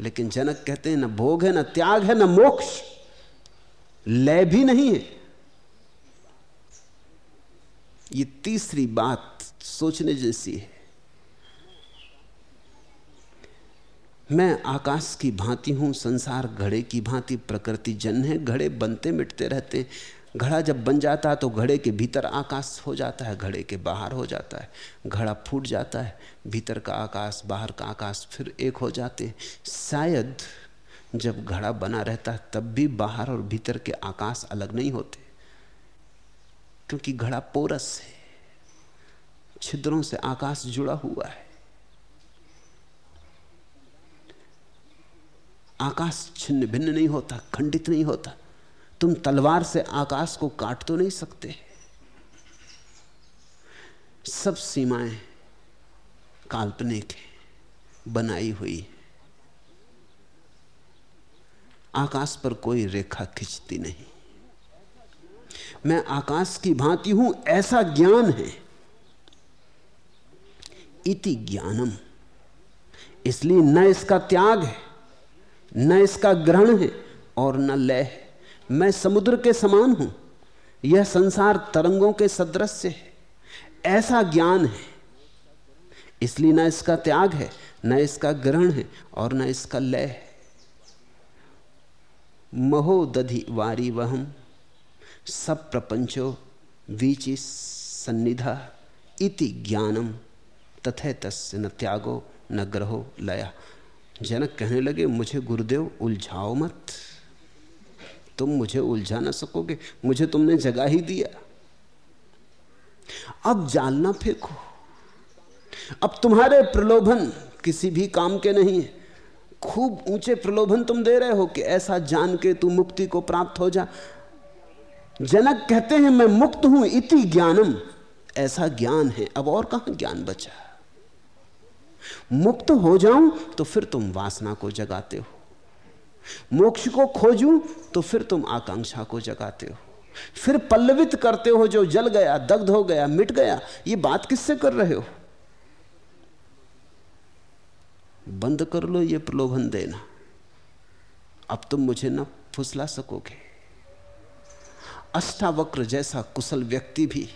लेकिन जनक कहते हैं, न भोग है, न त्याग है, न मोक्ष। लय भी नहीं है। ये तीसरी बात सोचने जैसी है। मैं आकाश की भांति हूँ, संसार घड़े की भांति, प्रकृति जन है, घड़े बनते मिटते रहते घड़ा जब बन जाता है तो घड़े के भीतर आकाश हो जाता है, घड़े के बाहर हो जाता है। घड़ा फूट जाता है, भीतर का आकाश, बाहर का आकाश फिर एक हो जाते हैं। शायद जब घड़ा बना रहता है, तब भी बाहर और भीतर के आकाश अलग नहीं होते। क्योंकि घड़ा पोरस है। छिद्रों से आकाश जुड़ा हुआ है। आकाश छिन्न भिन्न नहीं होता, खंडित नहीं होता। तुम तलवार से आकाश को काट तो नहीं सकते। सब सीमाएँ काल्पनिक है, बनाई हुई आकाश पर कोई रेखा खिंचती नहीं। मैं आकाश की भांति हूँ, ऐसा ज्ञान है। इति ज्ञानम। इसलिए न इसका त्याग है, न इसका ग्रहण है और न लय है। मैं समुद्र के समान हूँ। यह संसार तरंगों के सदृश है। ऐसा ज्ञान है। इसलिए न इसका त्याग है, न इसका ग्रहण है और न इसका लय है। महो दधि वारी वहम, सब प्रपंचो वीचि सन्निधा इति ज्ञानम तथे तस् न त्यागो न ग्रहो लया। जनक कहने लगे, मुझे गुरुदेव उलझाओ मत। तुम मुझे उलझा ना सकोगे, मुझे तुमने जगा ही दिया। अब जालना फेंको। अब तुम्हारे प्रलोभन किसी भी काम के नहीं है। खूब ऊँचे प्रलोभन तुम दे रहे हो कि ऐसा जान के तू मुक्ति को प्राप्त हो जा। जनक कहते हैं, मैं मुक्त हूँ, इति ज्ञानम। ऐसा ज्ञान है। अब और कहाँ ज्ञान बचा? मुक्त हो जाऊँ तो फिर तुम वासना को जगाते हो। मोक्ष को खोजूं तो फिर तुम आकांक्षा को जगाते हो। फिर पल्लवित करते हो जो जल गया, दग्ध हो गया, मिट गया, ये बात किससे कर रहे हो? बंद कर लो ये प्रलोभन देना। अब तुम मुझे ना फुसला सकोगे। अष्टावक्र जैसा कुशल व्यक्ति भी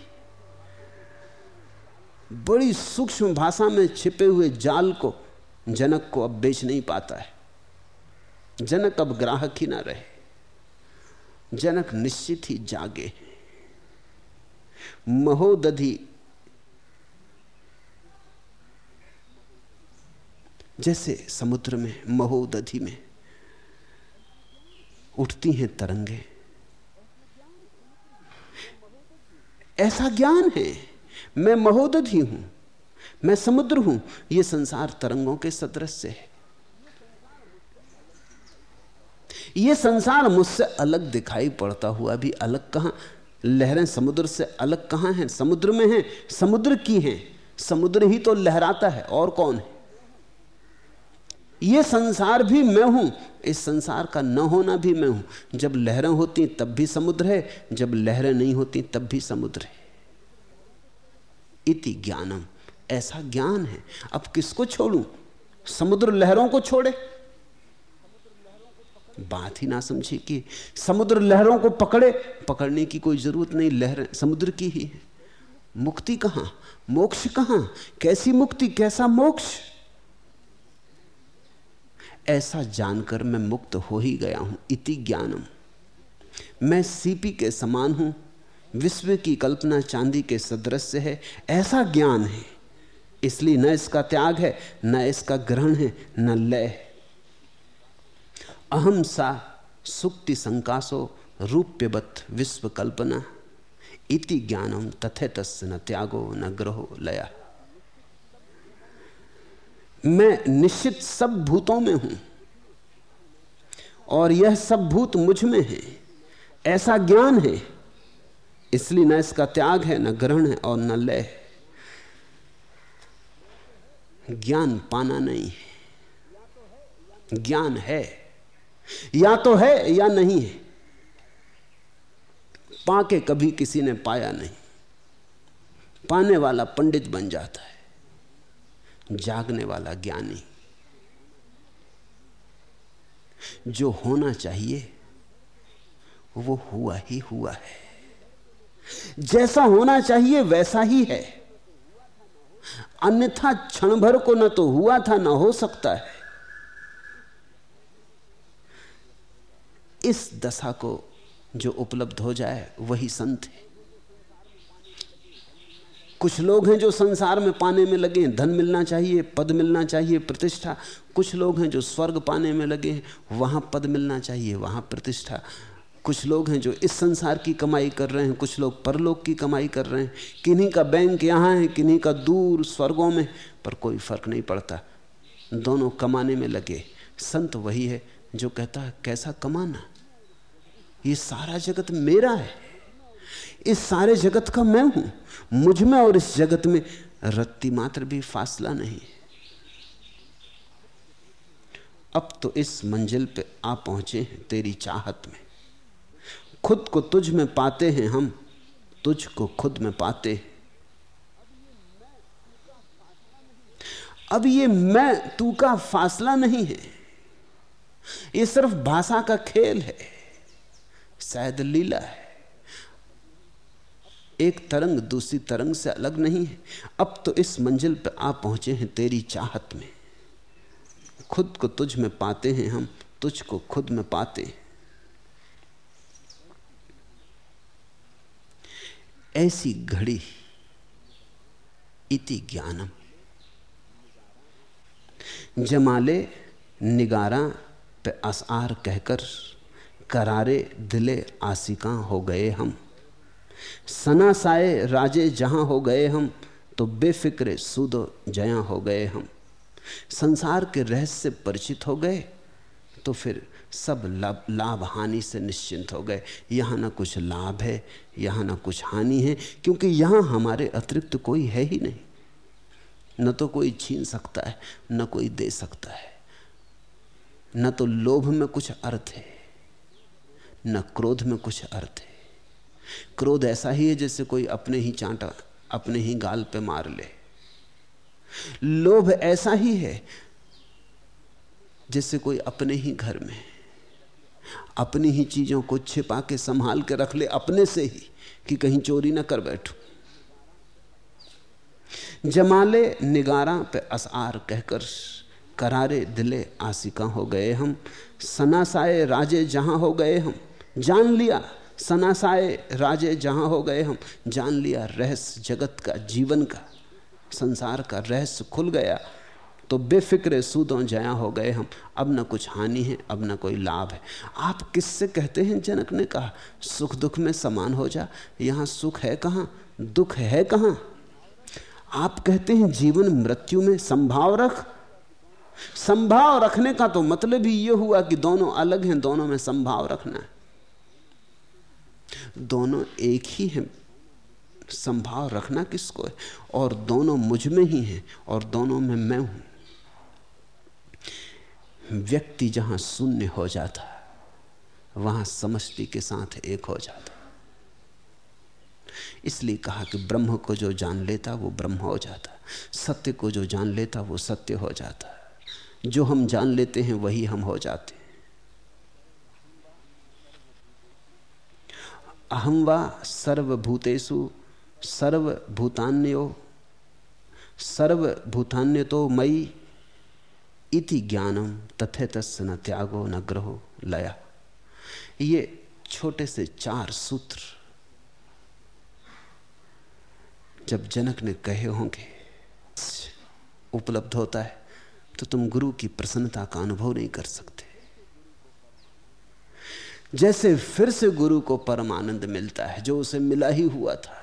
बड़ी सूक्ष्म भाषा में छिपे हुए जाल को, जनक को अब बेच नहीं पाता है। जनक अब ग्राहक ही ना रहे। जनक निश्चित ही जागे महोदधि, जैसे समुद्र में, महोदधि में उठती हैं तरंगे। ऐसा ज्ञान है, मैं महोदधि हूँ, मैं समुद्र हूँ यह संसार तरंगों के सदृश है। यह संसार मुझसे अलग दिखाई पड़ता हुआ भी अलग कहाँ? लहरें समुद्र से अलग कहाँ हैं? समुद्र में हैं, समुद्र की हैं। समुद्र ही तो लहराता है, और कौन है? यह संसार भी मैं हूँ, इस संसार का न होना भी मैं हूँ। जब लहरें होती, तब भी समुद्र है, जब लहरें नहीं होती, तब भी समुद्र है। इति ज्ञानम, ऐसा ज्ञान है। अब किसको छोड़ू? समुद्र लहरों को छोड़े। बात ही ना समझी कि समुद्र लहरों को पकड़े, पकड़ने की कोई ज़रूरत नहीं, लहरें समुद्र की ही है। मुक्ति कहाँ? मोक्ष कहाँ? कैसी मुक्ति, कैसा मोक्ष? ऐसा जानकर मैं मुक्त हो ही गया हूँ, इति ज्ञानम। मैं सीपी के समान हूँ, विश्व की कल्पना चांदी के सदृश है, ऐसा ज्ञान है। इसलिए न इसका त्याग है, न इसका ग्रहण है, न लय अहम सा सुक्ति संकासो रूप्यवत विश्व कल्पना इति ज्ञानम तथे तस् न त्यागो न ग्रहो लया। मैं निश्चित सब भूतों में हूँ और यह सब भूत मुझमें है। ऐसा ज्ञान है, इसलिए न इसका त्याग है, न ग्रहण है और न लय ज्ञान पाना नहीं है। ज्ञान है। या तो है या नहीं है। पाके कभी किसी ने पाया नहीं। पाने वाला पंडित बन जाता है। जागने वाला ज्ञानी। जो होना चाहिए, वो हुआ ही हुआ है। जैसा होना चाहिए, वैसा ही है। अन्यथा क्षण भर को न तो हुआ था, ना हो सकता है। इस दशा को जो उपलब्ध हो जाए, वही संत है। कुछ लोग हैं जो संसार में पाने में लगे हैं, धन मिलना चाहिए, पद मिलना चाहिए, प्रतिष्ठा। कुछ लोग हैं जो स्वर्ग पाने में लगे हैं, वहाँ पद मिलना चाहिए, वहाँ प्रतिष्ठा। कुछ लोग हैं जो इस संसार की कमाई कर रहे हैं, कुछ लोग परलोक की कमाई कर रहे हैं। किन्हीं का बैंक यहाँ है, किन्हीं का दूर स्वर्गों में, पर कोई फ़र्क नहीं पड़ता। दोनों कमाने में लगे। संत वही है जो कहता है, कैसा कमाना? ये सारा जगत मेरा है। इस सारे जगत का मैं हूँ। मुझमें और इस जगत में रत्ती मात्र भी फासला नहीं। अब तो इस मंजिल पे आ पहुँचे हैं तेरी चाहत में। खुद को तुझ में पाते हैं हम तुझ को खुद में पाते हैं। अब ये मैं, तू का फासला नहीं है। ये सिर्फ़ भाषा का खेल है। शायद लीला है। एक तरंग दूसरी तरंग से अलग नहीं है। अब तो इस मंजिल पर आ पहुँचे हैं तेरी चाहत में। खुद को तुझ में पाते हैं हम तुझ को खुद में पाते हैं। ऐसी घड़ी, इति ज्ञानम। जमाले निगारा पे असार कहकर करारे दिले आसिका हो गए हम। सना साए राजे जहाँ हो गए हम तो बेफिक्रे सूदो जया हो गए हम। संसार के रहस्य परिचित हो गए तो फिर सब लाभ लाभ हानि से निश्चिंत हो गए। यहाँ ना कुछ लाभ है, यहाँ ना कुछ हानि है, क्योंकि यहाँ हमारे अतिरिक्त कोई है ही नहीं। न तो कोई छीन सकता है, न कोई दे सकता है। न तो लोभ में कुछ अर्थ है। न क्रोध में कुछ अर्थ है। क्रोध ऐसा ही है जैसे कोई अपने ही चांटा, अपने ही गाल पे मार ले। लोभ ऐसा ही है जैसे कोई अपने ही घर में अपनी ही चीज़ों को छिपा के संभाल के रख ले अपने से ही कि कहीं चोरी ना कर बैठो। जमाले निगारा पे असार कहकर, करारे दिले आसिका हो गए हम, सनासाए राजे जहाँ हो गए हम। जान लिया। सनासाए राजे जहाँ हो गए हम, जान लिया रहस्य जगत का, जीवन का, संसार का रहस्य खुल गया। तो बेफिक्रे सूदों जया हो गए हम। अब न कुछ हानि है, अब न कोई लाभ है। आप किससे कहते हैं? जनक ने कहा, सुख दुख में समान हो जा। यहाँ सुख है कहाँ? दुख है कहाँ? आप कहते हैं जीवन मृत्यु में संभाव रख। संभाव रखने का तो मतलब ही यह हुआ कि दोनों अलग हैं, दोनों में संभाव रखना है। दोनों एक ही हैं। संभाव रखना किसको है? और दोनों मुझमें ही हैं, और दोनों में मैं हूँ। व्यक्ति जहाँ शून्य हो जाता, वहाँ समष्टि के साथ एक हो जाता। इसलिए कहा कि ब्रह्म को जो जान लेता, वो ब्रह्म हो जाता। सत्य को जो जान लेता, वो सत्य हो जाता। जो हम जान लेते हैं, वही हम हो जाते हैं। अहम वा सर्वभूतेषु सर्वभूतान्यो सर्वभूतान्य तो मई इति ज्ञानम तथे तस् न त्यागो न ग्रहो लया। ये छोटे से चार सूत्र जब जनक ने कहे होंगे, उपलब्ध होता है तो तुम गुरु की प्रसन्नता का अनुभव नहीं कर सकते। जैसे फिर से गुरु को परम आनंद मिलता है, जो उसे मिला ही हुआ था,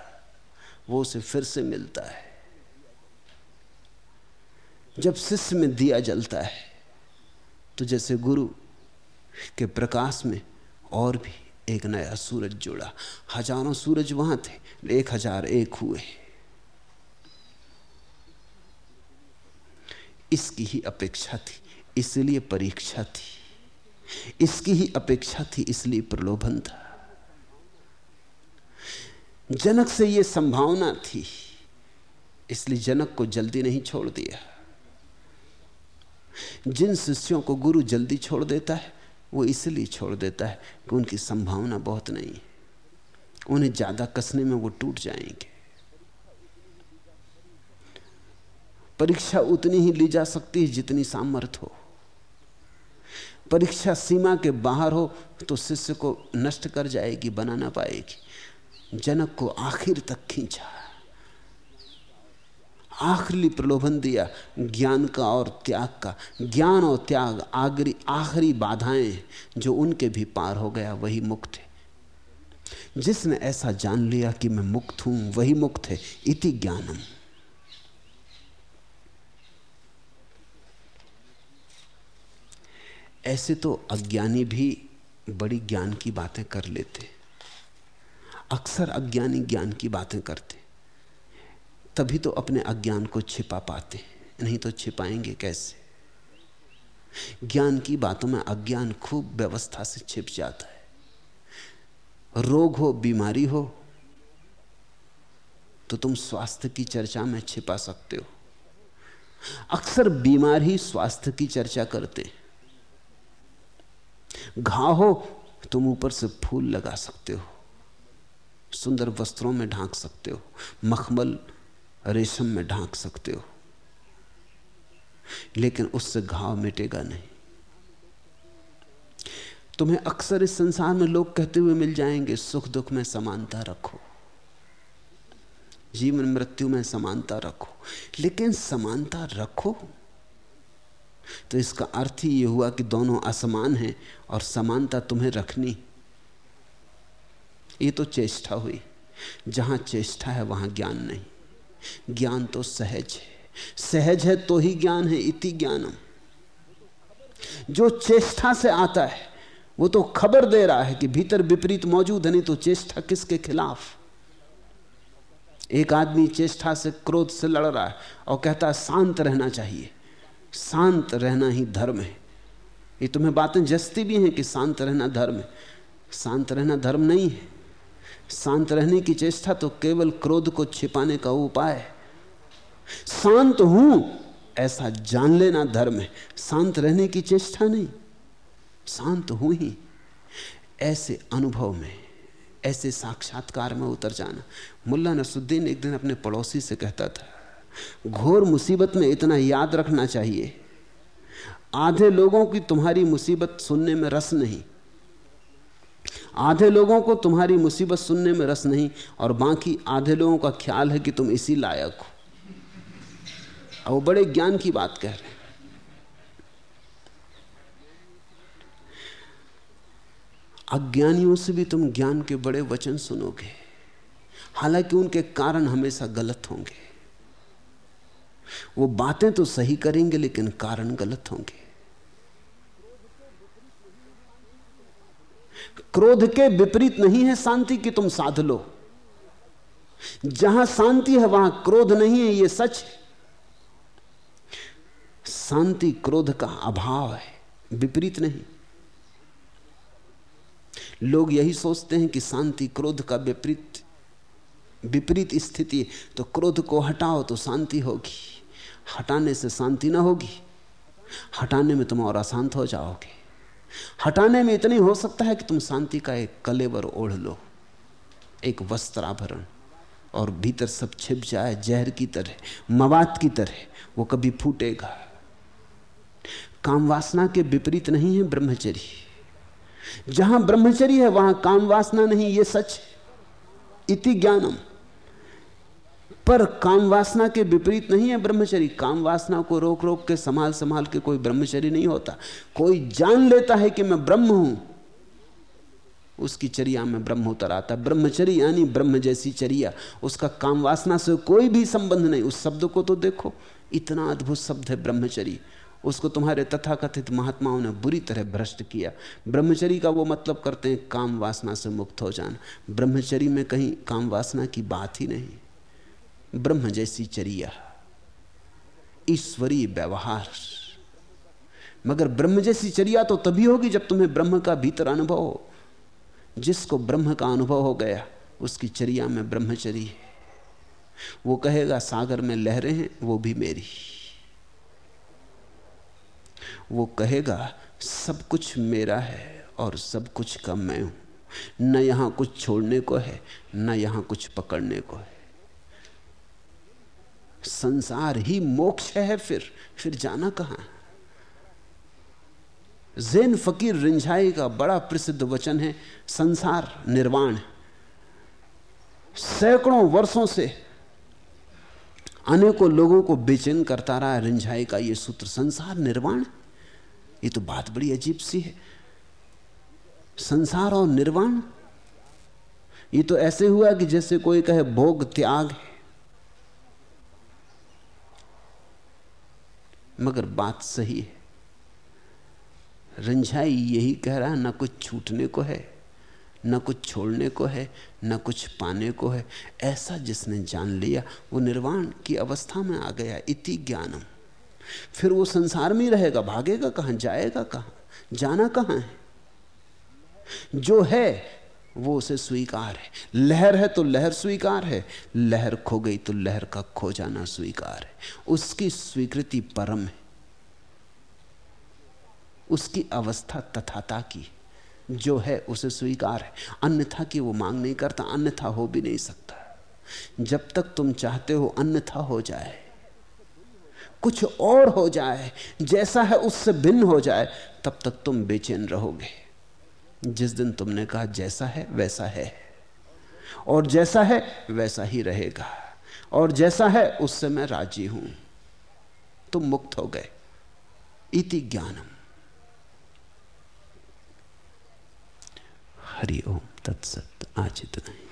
वो उसे फिर से मिलता है। जब शिष्य में दिया जलता है तो जैसे गुरु के प्रकाश में और भी एक नया सूरज जुड़ा। हज़ारों सूरज वहाँ थे, एक हज़ार एक हुए। इसकी ही अपेक्षा थी, इसलिए परीक्षा थी। इसकी ही अपेक्षा थी इसलिए प्रलोभन था। जनक से यह संभावना थी, इसलिए जनक को जल्दी नहीं छोड़ दिया। जिन शिष्यों को गुरु जल्दी छोड़ देता है, वो इसलिए छोड़ देता है कि उनकी संभावना बहुत नहीं है। उन्हें ज़्यादा कसने में वो टूट जाएँगे। परीक्षा उतनी ही ली जा सकती है जितनी सामर्थ्य हो। परीक्षा सीमा के बाहर हो तो शिष्य को नष्ट कर जाएगी, बना ना पाएगी। जनक को आखिर तक खींचा। आखिरी प्रलोभन दिया, ज्ञान का और त्याग का। ज्ञान और त्याग आखिरी आखिरी बाधाएँ जो उनके भी पार हो गया, वही मुक्त है। जिसने ऐसा जान लिया कि मैं मुक्त हूँ, वही मुक्त है, इति ज्ञानम। ऐसे तो अज्ञानी भी बड़ी ज्ञान की बातें कर लेते। अक्सर अज्ञानी ज्ञान की बातें करते। तभी तो अपने अज्ञान को छिपा पाते, नहीं तो छिपाएँगे कैसे? ज्ञान की बातों में अज्ञान खूब व्यवस्था से छिप जाता है। रोग हो, बीमारी हो तो तुम स्वास्थ्य की चर्चा में छिपा सकते हो। अक्सर बीमार ही स्वास्थ्य की चर्चा करते। घाव हो तुम ऊपर से फूल लगा सकते हो। सुंदर वस्त्रों में ढांक सकते हो। मखमल रेशम में ढांक सकते हो। लेकिन उससे घाव मिटेगा नहीं। तुम्हें अक्सर इस संसार में लोग कहते हुए मिल जाएँगे, सुख दुख में समानता रखो। जीवन मृत्यु में समानता रखो। लेकिन समानता रखो तो इसका अर्थ ही यह हुआ कि दोनों असमान हैं और समानता तुम्हें रखनी। ये तो चेष्टा हुई। जहाँ चेष्टा है, वहाँ ज्ञान नहीं। ज्ञान तो सहज है। सहज है तो ही ज्ञान है, इति ज्ञानम। जो चेष्टा से आता है, वो तो खबर दे रहा है कि भीतर विपरीत मौजूद है, नहीं तो चेष्टा किसके खिलाफ? एक आदमी चेष्टा से, क्रोध से लड़ रहा है और कहता है, शांत रहना चाहिए। शांत रहना ही धर्म है। ये तुम्हें बातें जस्ती भी हैं कि शांत रहना धर्म है। शांत रहना धर्म नहीं है। शांत रहने की चेष्टा तो केवल क्रोध को छिपाने का उपाय है। शांत हूँ, ऐसा जान लेना धर्म है। शांत रहने की चेष्टा नहीं। शांत हूँ ही। ऐसे अनुभव में, ऐसे साक्षात्कार में उतर जाना। मुल्ला नसुद्दीन एक दिन अपने पड़ोसी से कहता था घोर मुसीबत में इतना याद रखना चाहिए। आधे लोगों की तुम्हारी मुसीबत सुनने में रस नहीं। आधे लोगों को तुम्हारी मुसीबत सुनने में रस नहीं और बाकी आधे लोगों का ख्याल है कि तुम इसी लायक हो। वो बड़े ज्ञान की बात कह रहे हैं। अज्ञानियों से भी तुम ज्ञान के बड़े वचन सुनोगे। हालाँकि उनके कारण हमेशा गलत होंगे। वो बातें तो सही करेंगे, लेकिन कारण गलत होंगे। क्रोध के विपरीत नहीं है शांति की तुम साध लो। जहाँ शांति है, वहाँ क्रोध नहीं है यह सच शांति क्रोध का अभाव है, विपरीत नहीं। लोग यही सोचते हैं कि शांति क्रोध का विपरीत विपरीत स्थिति तो क्रोध को हटाओ तो शांति होगी। हटाने से शांति ना होगी। हटाने में तुम और अशांत हो जाओगे। हटाने में इतनी हो सकता है कि तुम शांति का एक कलेवर ओढ़ लो। एक वस्त्राभरण और भीतर सब छिप जाए, जहर की तरह, मवाद की तरह, वो कभी फूटेगा। काम वासना के विपरीत नहीं है ब्रह्मचर्य। जहाँ ब्रह्मचर्य है, वहाँ काम वासना नहीं, ये सच इति ज्ञानम। पर काम वासना के विपरीत नहीं है ब्रह्मचरी। काम वासना को रोक रोक के, संभाल संभाल के कोई ब्रह्मचरी नहीं होता। कोई जान लेता है कि मैं ब्रह्म हूँ, उसकी चर्या में ब्रह्म उतर आता ब्रह्मचरी यानी ब्रह्म जैसी चर्या। उसका काम वासना से कोई भी संबंध नहीं। उस शब्द को तो देखो, इतना अद्भुत शब्द है ब्रह्मचरी। उसको तुम्हारे तथाकथित महात्माओं ने बुरी तरह भ्रष्ट किया। ब्रह्मचरी का वो मतलब करते हैं, काम वासना से मुक्त हो जाना। ब्रह्मचरी में कहीं काम वासना की बात ही नहीं। ब्रह्म जैसी चरिया, ईश्वरीय व्यवहार। मगर ब्रह्म जैसी चर्या तो तभी होगी जब तुम्हें ब्रह्म का भीतर अनुभव हो। जिसको ब्रह्म का अनुभव हो गया, उसकी चर्या में ब्रह्मचरी है। वो कहेगा, सागर में लहरें हैं, वो भी मेरी। वो कहेगा, सब कुछ मेरा है और सब कुछ का मैं हूँ। न यहाँ कुछ छोड़ने को है, न यहाँ कुछ पकड़ने को है। संसार ही मोक्ष है फिर। फिर जाना कहाँ जैन फकीर रिंझाई का बड़ा प्रसिद्ध वचन है, संसार निर्वाण सैकड़ों वर्षों से अनेकों लोगों को बेचैन करता रहा है रिंझाई का यह सूत्र, संसार निर्वाण ये तो बात बड़ी अजीब सी है। संसार और निर्वाण, ये तो ऐसे हुआ कि जैसे कोई कहे, भोग त्याग है। मगर बात सही है। रंझाई यही कह रहा, ना कुछ छूटने को है, ना कुछ छोड़ने को है, ना कुछ पाने को है। ऐसा जिसने जान लिया, वो निर्वाण की अवस्था में आ गया, इति ज्ञानम। फिर वो संसार में ही रहेगा, भागेगा कहाँ, जाएगा कहाँ, जाना कहाँ है? जो है वो उसे स्वीकार है। लहर है तो लहर स्वीकार है, लहर खो गई तो लहर का खो जाना स्वीकार है। उसकी स्वीकृति परम है। उसकी अवस्था तथाता की जो है, उसे स्वीकार है। अन्यथा की वो मांग नहीं करता, अन्यथा हो भी नहीं सकता। जब तक तुम चाहते हो, अन्यथा हो जाए। कुछ और हो जाए, जैसा है उससे भिन्न हो जाए, तब तक तुम बेचैन रहोगे। जिस दिन तुमने कहा जैसा है, वैसा है। और जैसा है, वैसा ही रहेगा। और जैसा है, उससे मैं राज़ी हूँ। तुम मुक्त हो गए। इति ज्ञानम। हरिओम तत्सत। आज इतना